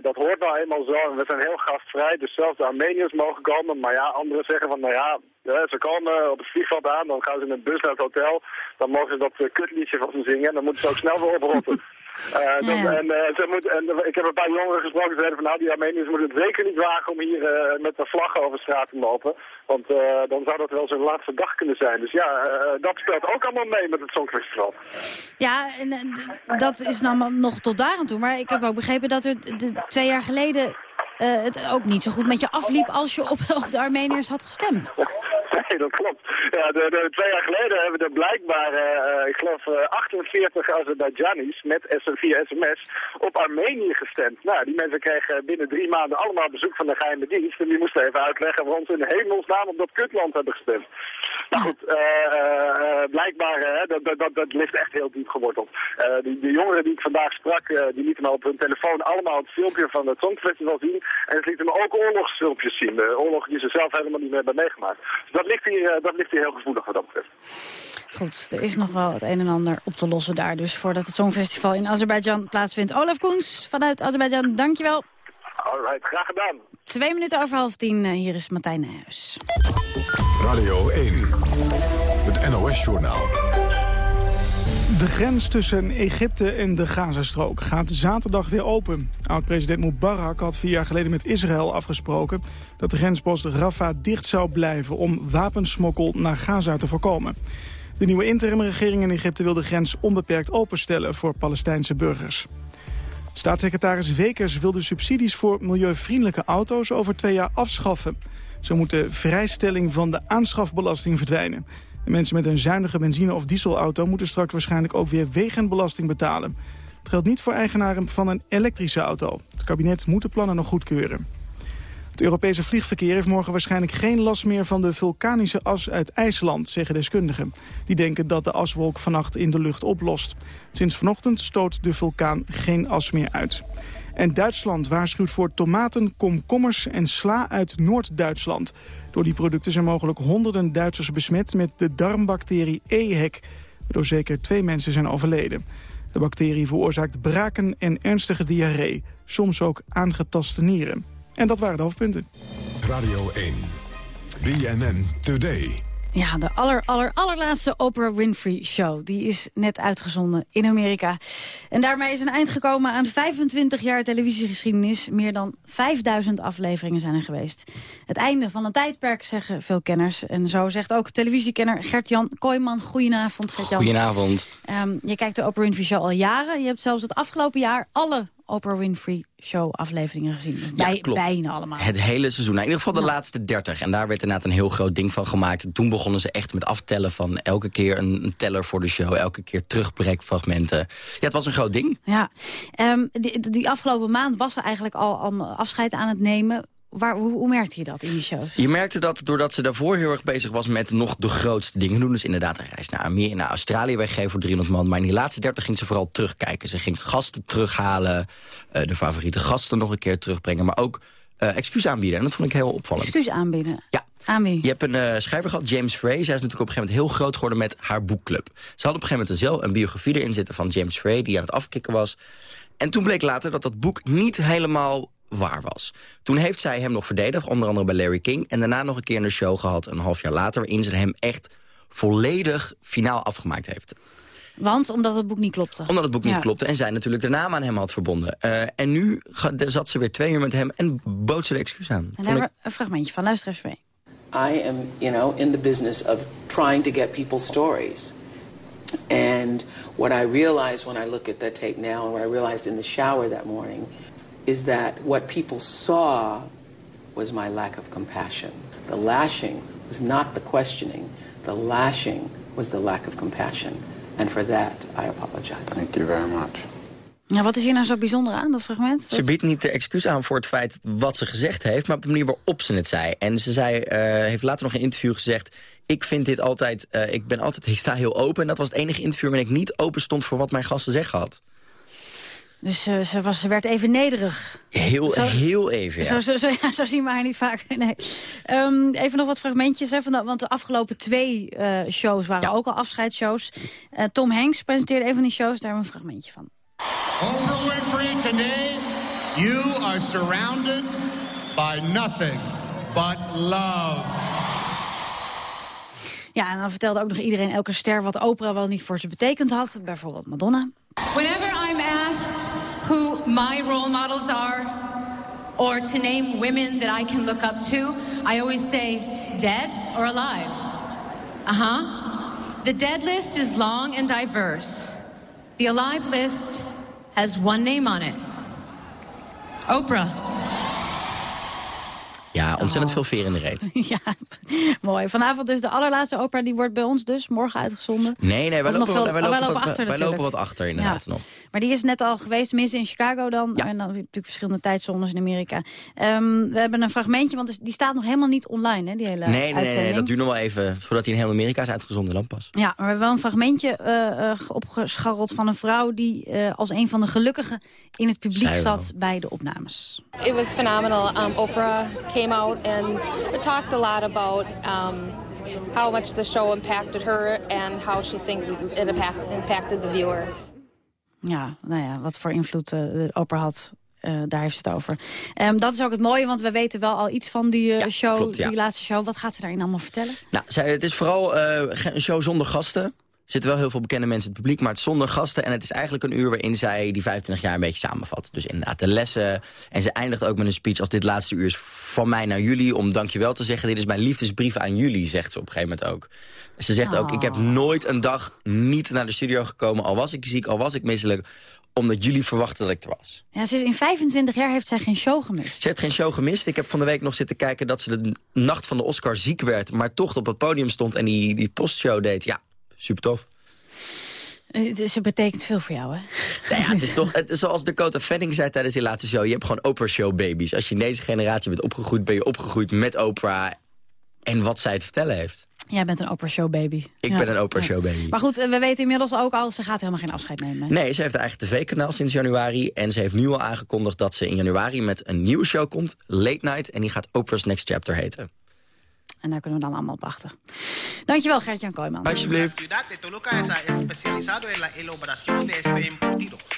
Dat hoort nou eenmaal zo we zijn heel gastvrij, dus zelfs de Armeniërs mogen komen. Maar ja, anderen zeggen van, nou ja, ze komen op het vliegveld aan, dan gaan ze in een bus naar het hotel. Dan mogen ze dat kutliedje van ze zingen en dan moeten ze ook snel weer oprotten. Eh, Ja. en, eh, ze moet, en ik heb een paar jongeren gesproken die zeiden van nou die Armeniërs moeten het zeker niet wagen om hier eh, met de vlaggen over straat te lopen. Want dan zou dat wel zijn laatste dag kunnen zijn. Dus ja, dat speelt ook allemaal mee met het Songfestival. Ja, en, dat is nou nog tot daar aan toe. Maar ik heb ook begrepen dat er twee jaar geleden eh, het ook niet zo goed met je afliep als je op, op de Armeniërs had gestemd. Nee, dat klopt. Ja, de, de, twee jaar geleden hebben er blijkbaar, eh, eh, ik geloof, eh, 48 Azerbeidzjanis met via sms op Armenië gestemd. Nou, die mensen kregen binnen drie maanden allemaal bezoek van de geheime dienst. En die moesten even uitleggen waarom ze in hemelsnaam op dat kutland hebben gestemd. Nou goed, blijkbaar, dat, dat, dat, dat ligt echt heel diep geworteld. De jongeren die ik vandaag sprak, die lieten me op hun telefoon allemaal het filmpje van het Songfestival zien. En ze lieten me ook oorlogsfilmpjes zien. De oorlog die ze zelf helemaal niet meer hebben meegemaakt. Dus dat ligt hier, eh, dat ligt hier heel gevoelig wat dat betreft. Goed, er is nog wel het een en ander op te lossen daar. Dus voordat het Songfestival in Azerbeidzjan plaatsvindt. Olaf Koens vanuit Azerbeidzjan, dankjewel. Alright, graag gedaan. Twee minuten over half tien, eh, hier is Martijn Nijhuis. Radio 1, het NOS-journaal. De grens tussen Egypte en de Gazastrook gaat zaterdag weer open. Oud-president Mubarak had vier jaar geleden met Israël afgesproken... dat de grenspost Rafah dicht zou blijven om wapensmokkel naar Gaza te voorkomen. De nieuwe interimregering in Egypte wil de grens onbeperkt openstellen voor Palestijnse burgers. Staatssecretaris Wekers wil de subsidies voor milieuvriendelijke auto's over twee jaar afschaffen. Zo moet de vrijstelling van de aanschafbelasting verdwijnen. En mensen met een zuinige benzine- of dieselauto moeten straks waarschijnlijk ook weer wegenbelasting betalen. Het geldt niet voor eigenaren van een elektrische auto. Het kabinet moet de plannen nog goedkeuren. Het Europese vliegverkeer heeft morgen waarschijnlijk geen last meer van de vulkanische as uit IJsland, zeggen deskundigen. Die denken dat de aswolk vannacht in de lucht oplost. Sinds vanochtend stoot de vulkaan geen as meer uit. En Duitsland waarschuwt voor tomaten, komkommers en sla uit Noord-Duitsland. Door die producten zijn mogelijk honderden Duitsers besmet met de darmbacterie EHEC, waardoor zeker twee mensen zijn overleden. De bacterie veroorzaakt braken en ernstige diarree, soms ook aangetaste nieren. En dat waren de hoofdpunten. Radio 1, BNN Today. Ja, de aller, aller, allerlaatste Oprah Winfrey Show. Die is net uitgezonden in Amerika. En daarmee is een eind gekomen aan 25 jaar televisiegeschiedenis. Meer dan 5000 afleveringen zijn er geweest. Het einde van een tijdperk, zeggen veel kenners. En zo zegt ook televisiekenner Gert-Jan Kooijman. Goedenavond, Gert-Jan. Goedenavond. Ehm, je kijkt de Oprah Winfrey Show al jaren. Je hebt zelfs het afgelopen jaar alle Oprah Winfrey Show afleveringen gezien. Dus Ja, bij, klopt. bijna allemaal. Het hele seizoen. Nou, in ieder geval de laatste 30. En daar werd inderdaad een heel groot ding van gemaakt. Toen begonnen ze echt met aftellen van elke keer een, een teller voor de show. Elke keer terugbrekfragmenten. Ja, het was een groot ding. Ja, Ehm, die, die afgelopen maand was ze eigenlijk al, al afscheid aan het nemen. Waar, hoe, hoe merkte je dat in die shows? Je merkte dat doordat ze daarvoor heel erg bezig was met nog de grootste dingen doen. Dus inderdaad een reis naar Amerika, naar Australië weggeven voor 300 man. Maar in die laatste 30 ging ze vooral terugkijken. Ze ging gasten terughalen, eh, de favoriete gasten nog een keer terugbrengen. Maar ook eh excuus aanbieden. En dat vond ik heel opvallend. Excuus aanbieden. Ja. Aan wie? Je hebt een eh, schrijver gehad, James Frey. Zij is natuurlijk op een gegeven moment heel groot geworden met haar boekclub. Ze had op een gegeven moment zelf een biografie erin zitten van James Frey... die aan het afkicken was. En toen bleek later dat dat boek niet helemaal waar was. Toen heeft zij hem nog verdedigd, onder andere bij Larry King... en daarna nog een keer in de show gehad, een half jaar later... waarin ze hem echt volledig finaal afgemaakt heeft. Want omdat het boek niet klopte. Omdat het boek niet klopte en zij natuurlijk de naam aan hem had verbonden. Eh, en nu zat ze weer twee uur met hem en bood ze de excuus aan. En daar ik- hebben we een fragmentje van. Luister even mee. I am, you know, in the business of trying to get people's stories. And what I realize when I look at that tape now and what I realized in the shower that morning is that what people saw was my lack of compassion. The lashing was not the questioning. The lashing was the lack of compassion. And for that, I apologize. Thank you very much. Ja, wat is hier nou zo bijzonder aan, dat fragment? Ze biedt niet de excuus aan voor het feit wat ze gezegd heeft... maar op de manier waarop ze het zei. En ze zei, eh, heeft later nog in een interview gezegd... ik vind dit altijd, eh, ik ben altijd, ik sta heel open... en dat was het enige interview waarin ik niet open stond... voor wat mijn gast te zeggen had. Dus eh, ze, was, ze werd even nederig. Heel, Zo- heel even, ja. Zo, zo, zo, ja, zo zien we haar niet vaak. Nee. Ehm, even nog wat fragmentjes. Hè, van de, want de afgelopen twee eh, shows waren ook al afscheidsshows. Eh, Tom Hanks presenteerde een van die shows. Daar hebben we een fragmentje van. Oprah Winfrey, today you are surrounded by nothing but love. Ja, en dan vertelde ook nog iedereen, elke ster, wat Oprah wel niet voor ze betekend had. Bijvoorbeeld Madonna. Whenever I'm asked who my role models are, or to name women that I can look up to, I always say dead or alive. Uh huh. The dead list is long and diverse. The alive list has one name on it Oprah. Ja, Oh. ontzettend veel veer in de reet. ja, mooi. Vanavond dus de allerlaatste opera. Die wordt bij ons dus morgen uitgezonden. Nee, nee, wij lopen, veel- wij oh, lopen, wij lopen wat, achter wij natuurlijk. lopen wat achter inderdaad Ja. nog. Maar die is net al geweest, tenminste in Chicago dan. En dan natuurlijk verschillende tijdzones in Amerika. Ehm, we hebben een fragmentje, want die staat nog helemaal niet online, hè, die hele Nee, nee, nee, nee, uitzending. dat duurt nog wel even... voordat hij in heel Amerika is uitgezonden dan pas. Ja, maar we hebben wel een fragmentje eh, eh, opgescharreld van een vrouw... die eh, als een van de gelukkigen in het publiek Zij wel. zat bij de opnames. It was phenomenal. Um, Oprah came out and talked a lot about um, how much the show impacted her and how she thinks it impact, impacted the viewers. Ja, nou ja, wat voor invloed eh, de Oprah had... eh, daar heeft ze het over. Ehm, dat is ook het mooie, want we weten wel al iets van die eh, show, klopt, ja. die laatste show. Wat gaat ze daarin allemaal vertellen? Nou, zij, het is vooral eh, een show zonder gasten. Er zitten wel heel veel bekende mensen in het publiek, maar het zonder gasten. En het is eigenlijk een uur waarin zij die 25 jaar een beetje samenvat. Dus inderdaad de lessen. En ze eindigt ook met een speech als dit laatste uur is van mij naar jullie. Om dankjewel te zeggen. Dit is mijn liefdesbrief aan jullie, zegt ze op een gegeven moment ook. Ze zegt ook, ik heb nooit een dag niet naar de studio gekomen. Al was ik ziek, al was ik misselijk. Omdat jullie verwachten dat ik er was. Ja, ze is in 25 jaar heeft zij geen show gemist. Ze heeft geen show gemist. Ik heb van de week nog zitten kijken dat ze de nacht van de Oscar ziek werd. Maar toch op het podium stond en die, die postshow deed. Ja, super tof. Eh, dus Ze betekent veel voor jou, hè? Nou ja, het is toch, het zoals Dakota Fanning zei tijdens die laatste show. Je hebt gewoon Oprah show babies. Als je in deze generatie bent opgegroeid, ben je opgegroeid met Oprah. En wat zij te vertellen heeft. Jij bent een Oprah Show baby. Ik Ja. ben een Oprah show baby. Maar goed, eh, we weten inmiddels ook al, ze gaat helemaal geen afscheid nemen. Nee, ze heeft een eigen tv-kanaal sinds januari. En ze heeft nu al aangekondigd dat ze in januari met een nieuwe show komt. Late Night. En die gaat Oprah's Next Chapter heten. En daar kunnen we dan allemaal op wachten. Dankjewel, Gert-Jan Kooijman. Alsjeblieft.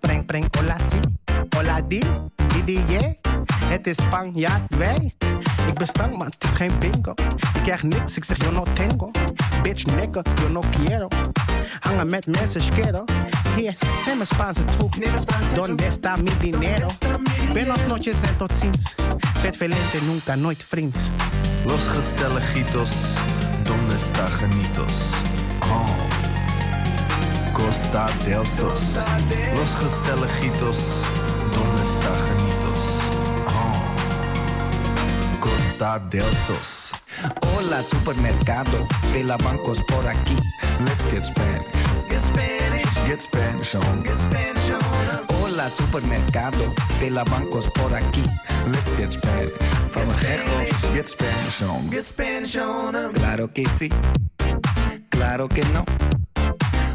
Preng, preng, hola, sí. Hola, di, di, di, yeah. Het is Spanjaard, wij. Ik ben stank, maar het is geen bingo. Ik krijg niks, ik zeg yo no tengo. Bitch, nigga, yo no quiero. Hangen met mensen, schero. Hier, neem een Spaanse troep. Donde está mi dinero? Buenos noches en tot ziens. Vet velente, nunca, nooit vriends. Los gezelligitos, donde está genitos? Oh. Costa del Sos. Los gezelligitos, donde está genitos? Oh. Costa del Sos. Hola, supermercado de la bancos por aquí. Let's get Spanish. Get Spanish. Get Spanish on. Get Spanish on. Hola, supermercado de la bancos por aquí. Let's get Spanish. From a gejo. Get Spanish on. Get Spanish on. Claro que sí. Claro que no.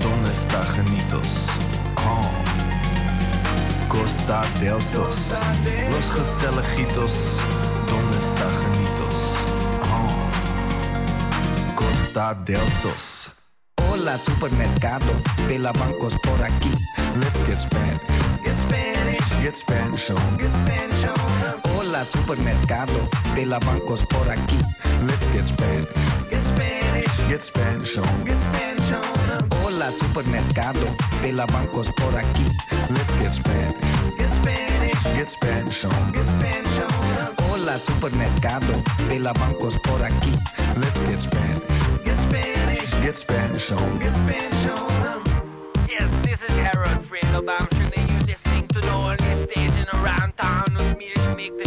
donde está genitos? Oh. Costa del Sos. Los gezelligitos, donde está genitos? Oh. Costa del Sos. Hola, supermercado de la bancos por aquí. Let's get Spanish. Get Spanish. Get Spanish on. Get Spanish on. Hola, supermercado de la bancos por aquí. Let's get Spanish. Get Spanish. Get Spanish on. Get Spanish on. Hola, supermercado de la bancos por aquí. Let's get Spanish. Get Spanish. Get Spanish on. Get Spanish on. Hola, supermercado de la bancos por aquí. Let's get Spanish. Get Spanish. Get Spanish on. Get Spanish on. Yes, this is Harold Fredo Bamshin, and you're listening to the only station around town with me to make the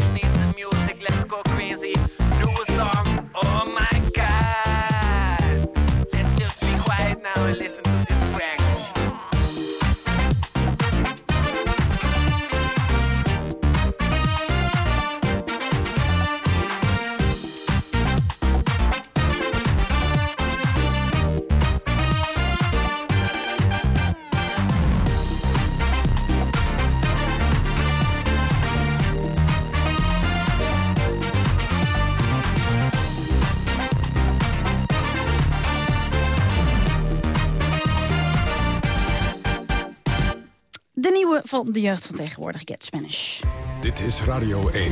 van de jeugd van tegenwoordig, Get Spanish. Dit is Radio 1.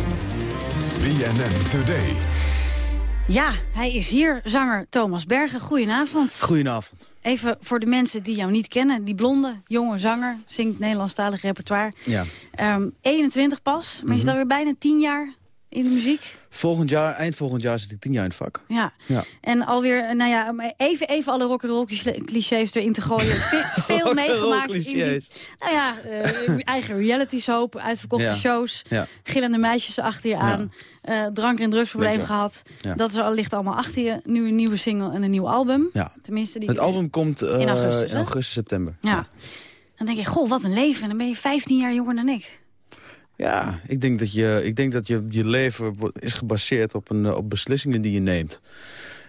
BNN Today. Ja, hij is hier, zanger Thomas Bergen. Goedenavond. Goedenavond. Even voor de mensen die jou niet kennen. Die blonde, jonge zanger, zingt Nederlandstalig repertoire. Ja. Ehm, 21 pas, maar je zit Mhm. alweer bijna 10 jaar in de muziek. Volgend jaar, eind volgend jaar zit ik tien jaar in het vak. Ja. Ja. En alweer, nou ja, even, even alle rock'n'roll cliché- clichés erin te gooien. Ve- Veel meegemaakt. in die, clichés. nou ja, eh, eigen reality soap, uitverkochte Ja. shows. Ja. Gillende meisjes achter je aan. eh, drank- en drugsprobleem Lekker. gehad. Ja. Dat is al, ligt allemaal achter je. Nu een nieuwe single en een nieuw album. Ja. Tenminste, die, Het album komt eh, in augustus, in augustus, september. Ja. Dan denk je, goh, wat een leven. En dan ben je 15 jaar jonger dan ik. Ja, ik denk dat je, ik denk dat je, je leven is gebaseerd op, een, eh, op beslissingen die je neemt.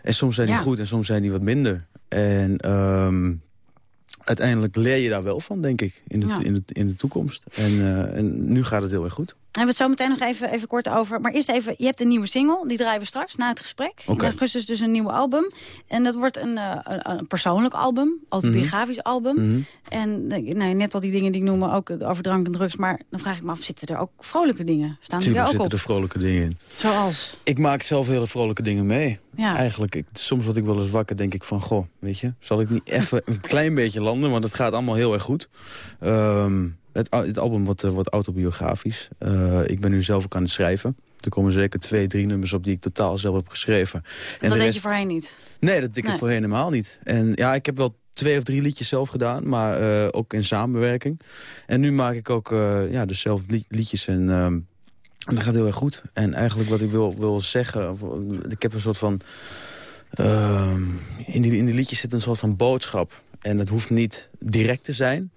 En soms zijn die Ja. goed en soms zijn die wat minder. En ehm, uiteindelijk leer je daar wel van, denk ik, in de, Ja. in de, in de toekomst. En, eh, en nu gaat het heel erg goed. Hebben we het zo meteen nog even, even kort over. Maar eerst even, je hebt een nieuwe single. Die draaien we straks na het gesprek. Oké. In augustus dus een nieuw album. En dat wordt een, eh, een, persoonlijk album. Autobiografisch album. Mhm. En eh, nou, net al die dingen die ik noem, ook over drank en drugs. Maar dan vraag ik me af, zitten er ook vrolijke dingen? Staan die er ook zitten op? er vrolijke dingen in. Zoals? Ik maak zelf hele vrolijke dingen mee. Ja. Eigenlijk, ik, soms word ik wel eens wakker, denk ik van... goh, weet je, zal ik niet even een klein beetje landen? Want het gaat allemaal heel erg goed. Ehm, het, het album wordt, eh, wordt autobiografisch. Eh, ik ben nu zelf ook aan het schrijven. Er komen zeker twee, drie nummers op die ik totaal zelf heb geschreven. En dat de deed rest- je voorheen niet. Nee, dat deed ik Nee. voorheen helemaal niet. En ja, ik heb wel twee of drie liedjes zelf gedaan, maar eh, ook in samenwerking. En nu maak ik ook ja, dus zelf li- liedjes en, ehm, en dat gaat heel erg goed. En eigenlijk wat ik wil, wil zeggen, of, ik heb een soort van... ehm, in, die, in die liedjes zit een soort van boodschap. En het hoeft niet direct te zijn.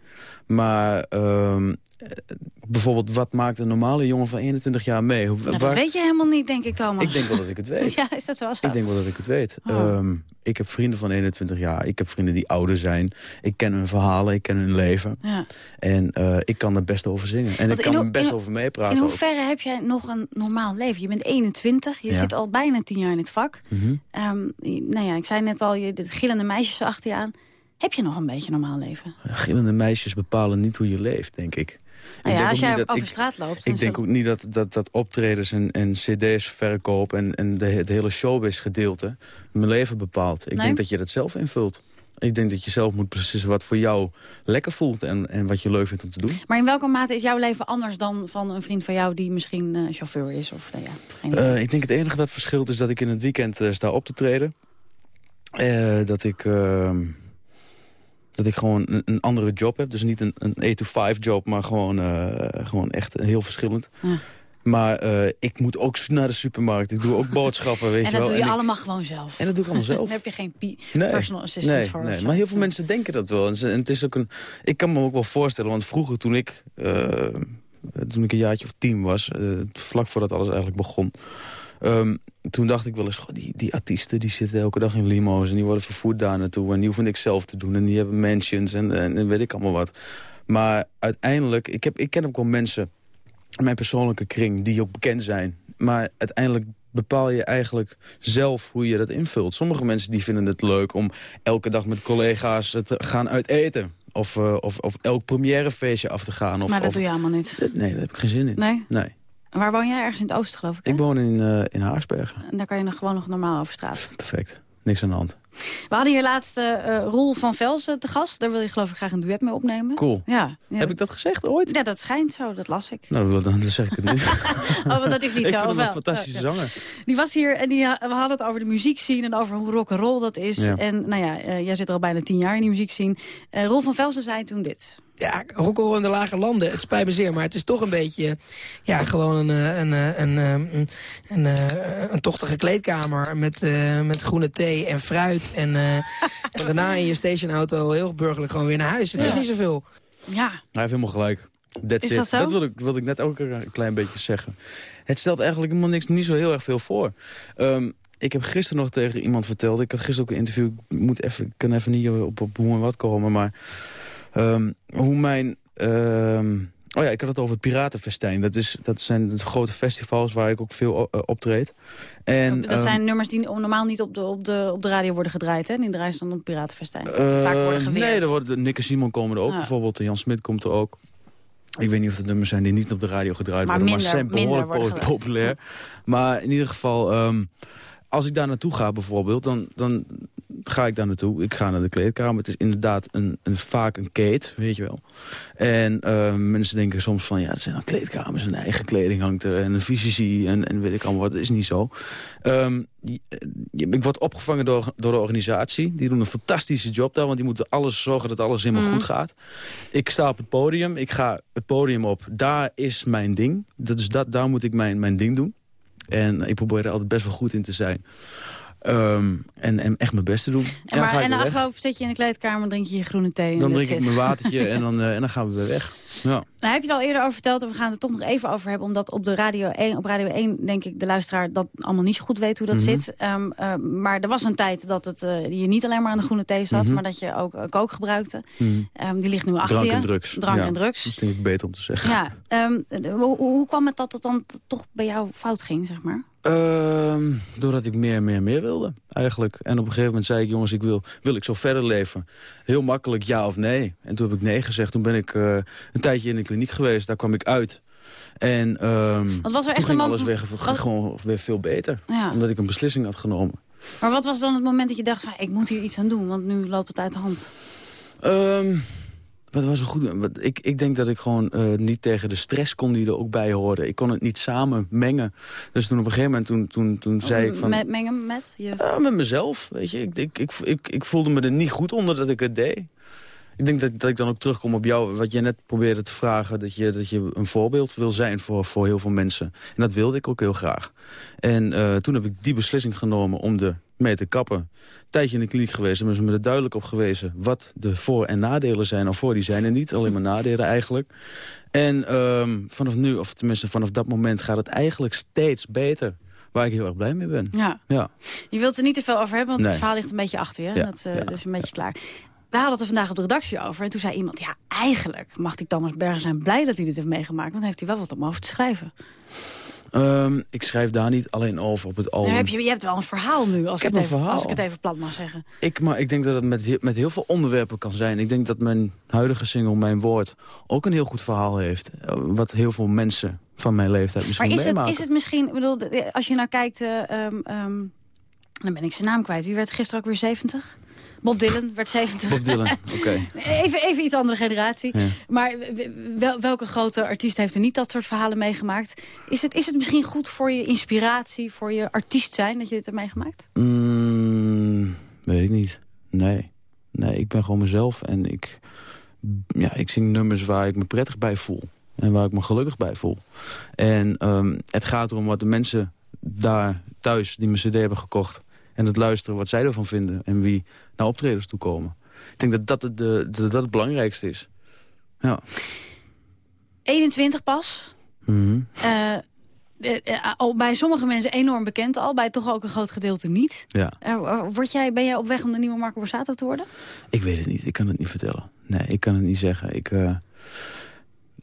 Maar ehm, bijvoorbeeld, wat maakt een normale jongen van 21 jaar mee? Nou, dat waar- weet je helemaal niet, denk ik, Thomas. Ik denk wel dat ik het weet. Ja, is dat wel zo? Ik denk wel dat ik het weet. Oh. Ehm, ik heb vrienden van 21 jaar. Ik heb vrienden die ouder zijn. Ik ken hun verhalen, ik ken hun leven. Ja. En eh, ik kan er best over zingen. En Want ik kan er best over meepraten. In ook. hoeverre heb jij nog een normaal leven? Je bent 21, je Ja. zit al bijna 10 jaar in het vak. Mhm. Ehm, nou ja, ik zei net al, je, de gillende meisjes achter je aan. Heb je nog een beetje normaal leven? Gillende meisjes bepalen niet hoe je leeft, denk ik. Nou ja, denk als ook jij niet dat over ik- straat loopt... Ik denk ook niet dat, dat, dat optredens en, en cd's verkoop en, en de, het hele showbiz gedeelte mijn leven bepaalt. Ik Nee? denk dat je dat zelf invult. Ik denk dat je zelf moet beslissen wat voor jou lekker voelt en, en wat je leuk vindt om te doen. Maar in welke mate is jouw leven anders dan van een vriend van jou... die misschien eh, chauffeur is? Of, nou ja, geen. Eh, ik denk het enige dat verschilt is dat ik in het weekend eh, sta op te treden. Dat ik... dat ik gewoon een, een andere job heb. Dus niet een, een 8-to-5 job, maar gewoon, eh, gewoon echt heel verschillend. Ja. Maar eh, ik moet ook naar de supermarkt. Ik doe ook boodschappen, weet en je dat wel. doe je allemaal gewoon zelf. En dat doe ik allemaal zelf. Daar heb je geen Nee, personal assistant nee, voor. nee. Maar heel veel mensen denken dat wel. En, en het is ook een, ik kan me ook wel voorstellen, want vroeger toen ik, eh, toen ik een jaartje of tien was, vlak voordat alles eigenlijk begon, ehm, toen dacht ik wel eens, goh, die, die artiesten die zitten elke dag in limo's en die worden vervoerd daar naartoe en die hoeven niks zelf te doen en die hebben mansions en, en, en weet ik allemaal wat. Maar uiteindelijk, ik, heb, ik ken ook wel mensen in mijn persoonlijke kring die ook bekend zijn. Maar uiteindelijk bepaal je eigenlijk zelf hoe je dat invult. Sommige mensen die vinden het leuk om elke dag met collega's te gaan uit eten. Of, eh, of, of elk premièrefeestje af te gaan. Of, maar dat of- doe je allemaal niet. Nee, daar heb ik geen zin in. Nee? Nee. En Waar woon jij? Ergens in het oosten, geloof ik, hè? Ik woon in, eh, in Haarsbergen. En daar kan je nog gewoon nog normaal over straat. Perfect. Niks aan de hand. We hadden hier laatst eh eh, Roel van Velsen te gast. Daar wil je geloof ik graag een duet mee opnemen. Cool. Ja. ja. Heb ik dat gezegd ooit? Ja, dat schijnt zo. Dat las ik. Nou, dan, zeg ik het niet. Oh, want dat is niet ik zo. vind of hem wel? een fantastische ja. zanger. Die was hier en die, ha- we hadden het over de muziekscene en over hoe rock'n'roll dat is. Ja. En nou ja, eh, jij zit er al bijna tien jaar in die muziekscene. Eh Roel van Velsen zei toen dit. Ja, rock'n'roll in de lage landen. Het spijt me zeer, maar het is toch een beetje... Ja, gewoon een, eh, een, eh, een, eh, een, een, eh, een tochtige kleedkamer met, eh, met groene thee en fruit. En, eh, en daarna in je stationauto heel burgerlijk gewoon weer naar huis. Het is niet zoveel. Ja. Hij heeft helemaal gelijk. That's Is it. dat zo? wilde ik, wilde ik net ook een klein beetje zeggen. Het stelt eigenlijk helemaal niks, niet zo heel erg veel voor. Ehm, ik heb gisteren nog tegen iemand verteld. Ik had gisteren ook een interview. Ik moet even, kan even niet op, op hoe en wat komen. Maar ehm, hoe mijn... ehm, oh ja, ik had het over het Piratenfestijn. Dat, is, dat zijn de grote festivals waar ik ook veel eh, optreed. En, dat ehm, zijn nummers die normaal niet op de, op de, op de radio worden gedraaid. Hè? Die draaien ze dan op Piratenfestijn. Dat vaak worden geweerd. Nee, er worden, Nick en Simon komen er ook Ja. bijvoorbeeld. Jan Smit komt er ook. Ik weet niet of het nummers zijn die niet op de radio gedraaid Maar worden. minder- maar zijn behoorlijk worden populair. Maar in ieder geval, ehm, als ik daar naartoe ga bijvoorbeeld... Dan, dan ga ik daar naartoe. Ik ga naar de kleedkamer. Het is inderdaad een, een, vaak een kate, weet je wel. En ehm, mensen denken soms van... ja, het zijn dan kleedkamers en eigen kleding hangt er... en een visie en, en weet ik allemaal wat. Dat is niet zo. Ehm, je- ik word opgevangen door, door de organisatie. Die doen een fantastische job daar, want die moeten alles zorgen dat alles helemaal Mhm. goed gaat. Ik sta op het podium, ik ga het podium op. Daar is mijn ding. Dat is dat, daar moet ik mijn, mijn ding doen. En ik probeer er altijd best wel goed in te zijn. Ehm, en, en echt mijn best te doen. En, dan maar, en afloop zit je in de kleedkamer, drink je je groene thee. en Dan drink ik mijn watertje en dan, eh, en dan gaan we weer weg. Ja. Nou, heb je het al eerder over verteld en we gaan het er toch nog even over hebben. Omdat op, de radio 1, op Radio 1 denk ik de luisteraar dat allemaal niet zo goed weet hoe dat Mhm. zit. Ehm, eh, maar er was een tijd dat het, eh, je niet alleen maar aan de groene thee zat. Mhm. Maar dat je ook kook gebruikte. Mhm. Ehm, die ligt nu achter Drank je. en drugs. Drank Ja, en drugs. Dat is ik beter om te zeggen. Ja, hoe, hoe kwam het dat het dan toch bij jou fout ging, zeg maar? Ehm, doordat ik meer, meer, meer wilde, eigenlijk. En op een gegeven moment zei ik, jongens, ik wil, wil ik zo verder leven? Heel makkelijk ja of nee. En toen heb ik nee gezegd. Toen ben ik eh, een tijdje in de kliniek geweest. Daar kwam ik uit. En ehm, Want was er toen echt een ging mom- alles weer, was- gewoon weer veel beter. Ja. Omdat ik een beslissing had genomen. Maar wat was dan het moment dat je dacht van, ik moet hier iets aan doen, want nu loopt het uit de hand? Ehm, wat was een goed? Ik, ik denk dat ik gewoon eh, niet tegen de stress kon die er ook bij hoorde. Ik kon het niet samen mengen. Dus toen op een gegeven moment, toen, toen, toen zei ik van... Met, mengen met? Je... Met mezelf, weet je. Ik, ik, ik, ik, ik voelde me er niet goed onder dat ik het deed. Ik denk dat, dat ik dan ook terugkom op jou, wat je net probeerde te vragen... dat je, dat je een voorbeeld wil zijn voor, voor heel veel mensen. En dat wilde ik ook heel graag. En eh, toen heb ik die beslissing genomen om er mee te kappen. Een tijdje in de kliniek geweest en hebben ze me er duidelijk op gewezen... wat de voor- en nadelen zijn, of voor die zijn en niet. Alleen maar nadelen eigenlijk. En ehm, vanaf nu, of tenminste vanaf dat moment, gaat het eigenlijk steeds beter. Waar ik heel erg blij mee ben. Ja. Ja. Je wilt er niet te veel over hebben, want Nee. het verhaal ligt een beetje achter je. Ja, Dat, eh, ja. dat is een beetje klaar. We hadden het er vandaag op de redactie over. En toen zei iemand, ja, eigenlijk mag die Thomas Berger zijn blij dat hij dit heeft meegemaakt. Want dan heeft hij wel wat om over te schrijven. Ehm, ik schrijf daar niet alleen over op het album. Nu heb je, je hebt wel een verhaal nu, als ik, Ik het even, verhaal. als ik het even plat mag zeggen. Ik, maar ik denk dat het met, met heel veel onderwerpen kan zijn. Ik denk dat mijn huidige single, Mijn Woord, ook een heel goed verhaal heeft. Eh, Wat heel veel mensen van mijn leeftijd misschien Maar is het, is het misschien, ik bedoel, als je nou kijkt, eh, ehm, ehm, dan ben ik zijn naam kwijt. Wie werd gisteren ook weer 70? Bob Dylan werd 70. Bob Dylan, oké. Even, even iets andere generatie. Ja. Maar wel, welke grote artiest heeft er niet dat soort verhalen meegemaakt? Is het, is het misschien goed voor je inspiratie, voor je artiest zijn, dat je dit hebt meegemaakt? Mm, weet ik niet. Nee. Nee, ik ben gewoon mezelf en ik, ja, ik zing nummers waar ik me prettig bij voel. En waar ik me gelukkig bij voel. En ehm, het gaat erom wat de mensen daar thuis die mijn cd hebben gekocht... en het luisteren wat zij ervan vinden en wie naar optredens toe komen. Ik denk dat dat het, de, dat dat het belangrijkste is. Ja. 21 pas. Al bij sommige mensen enorm bekend al, bij toch ook een groot gedeelte niet. ja. Word jij, ben jij op weg om de nieuwe Marco Borsato te worden? Ik weet het niet. Ik kan het niet vertellen. Nee, ik kan het niet zeggen. Ik, eh,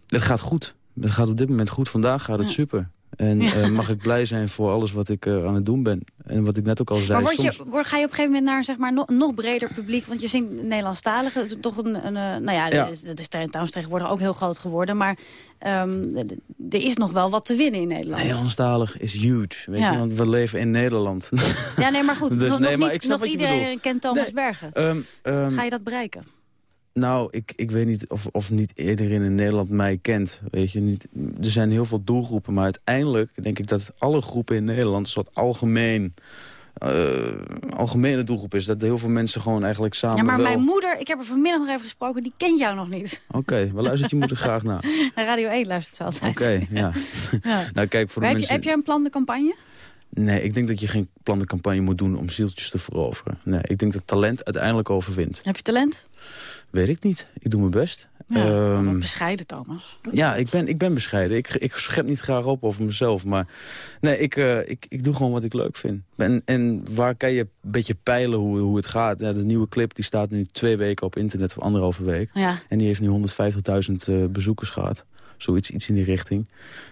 het gaat goed. Het gaat op dit moment goed. Vandaag gaat het Ja. super. En Ja. eh, mag ik blij zijn voor alles wat ik eh, aan het doen ben. En wat ik net ook al zei. maar word soms... je, word, ga je op een gegeven moment naar zeg maar, nog, nog breder publiek? Want je zingt Nederlandstalig. Het is toch een, een eh, nou ja, Ja. dat is, trouwens tegenwoordig ook heel groot geworden. Maar ehm, er is nog wel wat te winnen in Nederland. Nederlandstalig is huge. Weet Ja. je? Want we leven in Nederland. Ja, nee, maar goed. Dus nog, nee, nog maar niet, nog iedereen kent Thomas Nee. Bergen. Ehm, ehm, Ga je dat bereiken? Nou, ik, ik weet niet of, of niet iedereen in Nederland mij kent. Weet je, niet, er zijn heel veel doelgroepen, maar uiteindelijk denk ik dat alle groepen in Nederland een soort algemeen, eh, algemene doelgroep is. Dat heel veel mensen gewoon eigenlijk samen Ja, maar wel... mijn moeder, ik heb er vanmiddag nog even gesproken, die kent jou nog niet. Oké, waar luistert je moeder graag naar? Naar Radio 1 luistert ze altijd. Oké, ja. Ja. nou kijk, voor de heb, mensen... je, heb jij een plan de campagne? Nee, ik denk dat je geen plantencampagne moet doen om zieltjes te veroveren. Nee, ik denk dat talent uiteindelijk overwint. Heb je talent? Weet ik niet. Ik doe mijn best. Ja, Ehm, bescheiden, Thomas. Ja, ik ben, ik ben bescheiden. Ik, ik schep niet graag op over mezelf. Maar nee, ik, eh, ik, ik doe gewoon wat ik leuk vind. En, en waar kan je een beetje peilen hoe, hoe het gaat? Ja, de nieuwe clip die staat nu twee weken op internet, voor anderhalve week. Ja. En die heeft nu 150.000 eh, bezoekers gehad. Zoiets iets in die richting.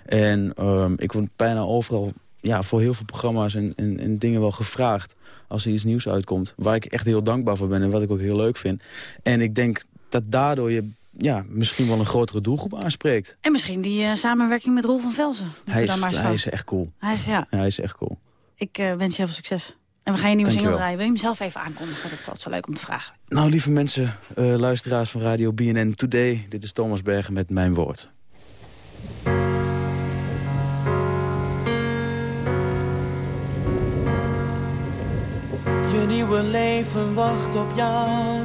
En ehm, ik word bijna overal ja, voor heel veel programma's en, en, en dingen wel gevraagd... als er iets nieuws uitkomt. Waar ik echt heel dankbaar voor ben en wat ik ook heel leuk vind. En ik denk dat daardoor je ja, misschien wel een grotere doelgroep aanspreekt. En misschien die eh, samenwerking met Roel van Velzen. Hij is, maar hij is echt cool. Hij is, ja. Ja, hij is echt cool. Ik eh, wens je heel veel succes. En we gaan je nieuwe single draaien. Wil je hem zelf even aankondigen? Dat is altijd zo leuk om te vragen. Nou, lieve mensen, eh, luisteraars van Radio BNN Today. Dit is Thomas Bergen met Mijn Woord. Je nieuwe leven wacht op jou.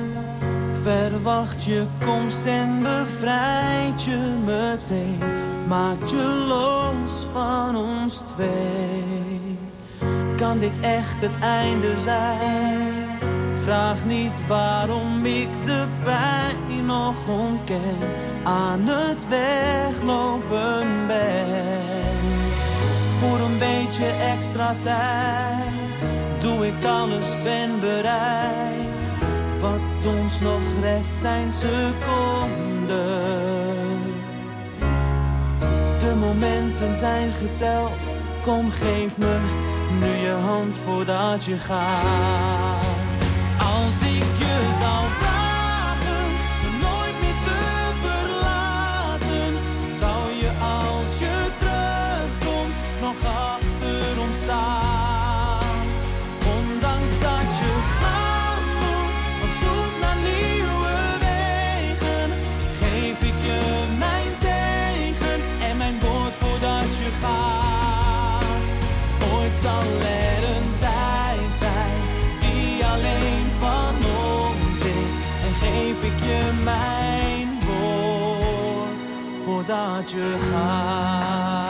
Verwacht je komst en bevrijdt je meteen. Maakt je los van ons twee. Kan dit echt het einde zijn? Vraag niet waarom ik de pijn nog ontken. Aan het weglopen ben. Voor een beetje extra tijd doe ik alles, ben bereid. Wat ons nog rest zijn seconden. De momenten zijn geteld. Kom, geef me nu je hand voordat je gaat. Als ik je zou voordat je gaat.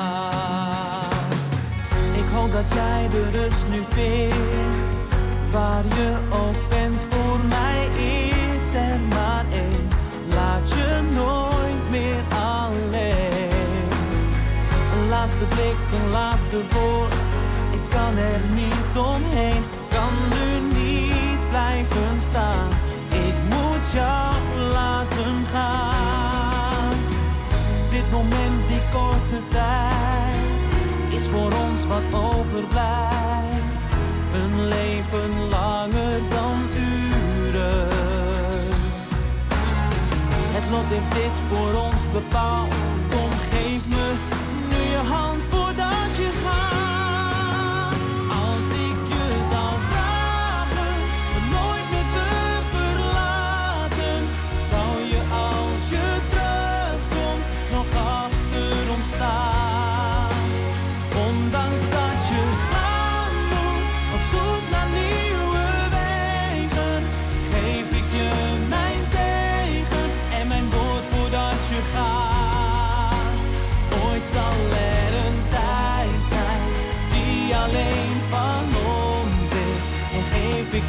Ik hoop dat jij de rust nu vindt waar je op bent. Voor mij is er maar één. Laat je nooit meer alleen. Een laatste blik, een laatste woord. Ik kan er niet omheen. Kan nu niet blijven staan. Ik moet jou laten gaan. Korte tijd, is voor ons wat overblijft. Een leven langer dan uren. Het lot heeft dit voor ons bepaald.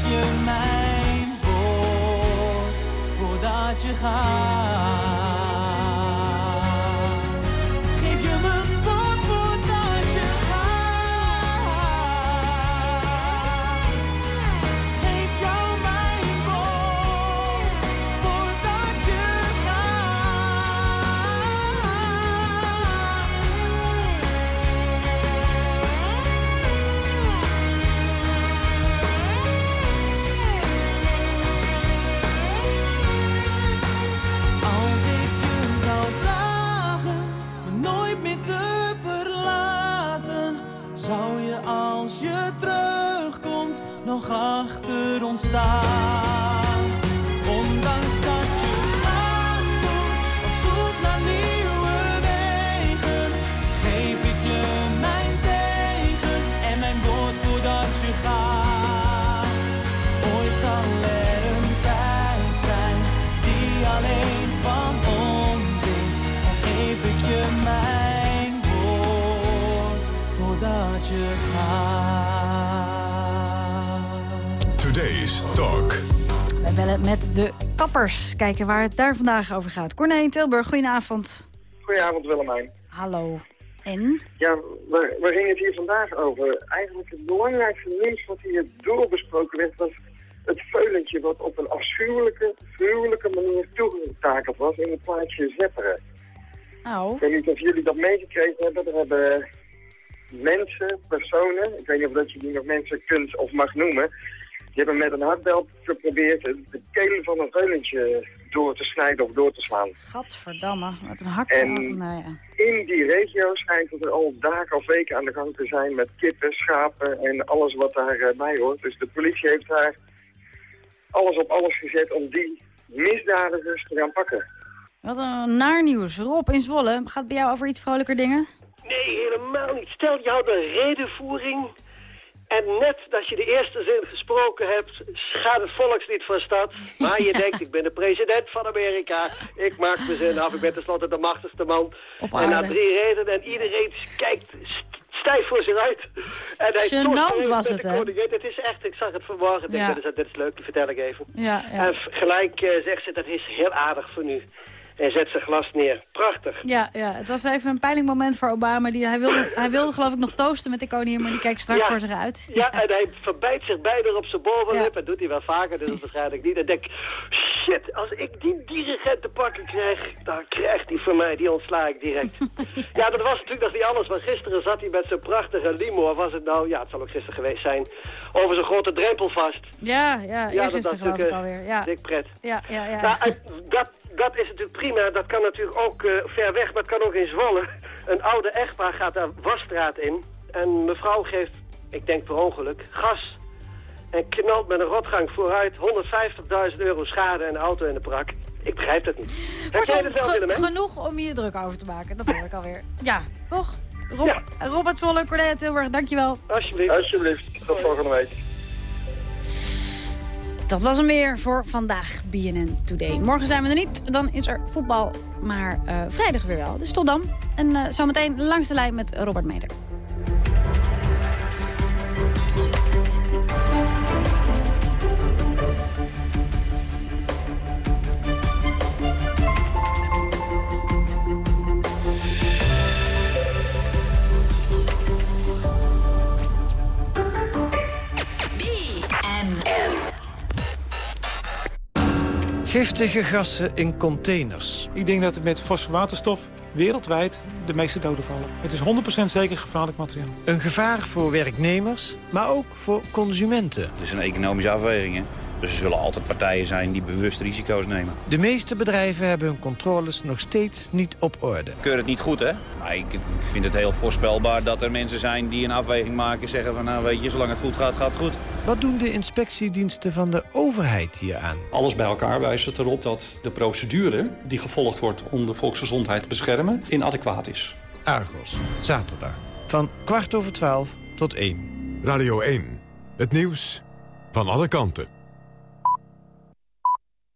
Je mijn woord voordat je gaat. Ondanks dat je gaan moet op zoek naar nieuwe wegen, geef ik je mijn zegen en mijn woord voordat je gaat. Ooit zal er een tijd zijn die alleen van ons is. En geef ik je mijn woord voordat je gaat. Bellen met de kappers. Kijken waar het daar vandaag over gaat. Corné Tilburg, goedenavond. Goedenavond Willemijn. Hallo. En? Ja, waar, waar ging het hier vandaag over? Eigenlijk het belangrijkste nieuws wat hier doorbesproken werd was het veulentje wat op een afschuwelijke, gruwelijke manier toegetakeld was in het plaatje Zepperen. Oh. Ik weet niet of jullie dat meegekregen hebben. Er hebben mensen, personen, ik weet niet of dat je die nog mensen kunt of mag noemen, die hebben met een hardbel geprobeerd de kelen van een veulentje door te snijden of door te slaan. Gadverdamme, wat een hak. En- Nou ja. In die regio schijnt het er al dagen of weken aan de gang te zijn met kippen, schapen en alles wat daarbij hoort. Dus de politie heeft daar alles op alles gezet om die misdadigers te gaan pakken. Wat een naar nieuws. Rob in Zwolle, gaat het bij jou over iets vrolijker dingen? Nee, helemaal niet. Stel, je houdt een redenvoering... en net dat je de eerste zin gesproken hebt... gaat het volkslied van stad. Maar je denkt, ik ben de president van Amerika. Ik maak mijn zin af. Ik ben tenslotte de machtigste man. En na drie redenen en iedereen kijkt st- stijf voor zich uit. En hij toert was het, de hè? Het is echt, ik zag het vanmorgen. Ik denk, Ja. dit, is, leuk, die vertel ik even. Ja, ja. En gelijk eh, zegt ze, dat is heel aardig voor nu. En zet zijn glas neer. Prachtig. Ja, ja, het was even een peilingmoment voor Obama. Die, hij, wilde, hij wilde geloof ik nog toosten met de koningin, maar die kijkt strak Ja. voor zich uit. Ja, en hij verbijt zich bijna op zijn bovenlip. Dat doet hij wel vaker, dus dat waarschijnlijk niet. En denk, shit, als ik die dirigent te pakken krijg, dan krijgt hij van mij, die ontsla ik direct. ja, dat was natuurlijk nog niet alles, want gisteren zat hij met zijn prachtige limo. Was het nou, ja, het zal ook gisteren geweest zijn, over zijn grote drempel vast. Ja, ja, Ja, dat is was natuurlijk, alweer. Ja, Dik pret. ja, ja. ja. Nou, dat, dat is natuurlijk prima. Dat kan natuurlijk ook eh, ver weg, maar het kan ook in Zwolle. Een oude echtpaar gaat daar wasstraat in. En mevrouw geeft, ik denk per ongeluk, gas. En knalt met een rotgang vooruit 150.000 euro schade en de auto in de prak. Ik begrijp dat niet. Heb jij dat wel, genoeg om je druk over te maken. Dat hoor ik alweer. Ja, toch? Rob, Robert Zwolle, Cordelia Tilburg, dankjewel. Alsjeblieft. Alsjeblieft. Tot volgende week. Dat was hem weer voor vandaag, BNN Today. Morgen zijn we er niet, dan is er voetbal, maar eh, vrijdag weer wel. Dus tot dan. En eh, zometeen langs de lijn met Robert Meder. Giftige gassen in containers. Ik denk dat met fosforwaterstof wereldwijd de meeste doden vallen. Het is 100% zeker gevaarlijk materiaal. Een gevaar voor werknemers, maar ook voor consumenten. Het is een economische afweging. Hè? Dus er zullen altijd partijen zijn die bewust risico's nemen. De meeste bedrijven hebben hun controles nog steeds niet op orde. Ik keur het niet goed, hè? Maar ik, ik vind het heel voorspelbaar dat er mensen zijn die een afweging maken... zeggen van, nou weet je, zolang het goed gaat, gaat het goed. Wat doen de inspectiediensten van de overheid hieraan? Alles bij elkaar wijst het erop dat de procedure die gevolgd wordt om de volksgezondheid te beschermen inadequaat is. Argos, zaterdag. Van kwart over twaalf tot één. Radio 1. Het nieuws van alle kanten.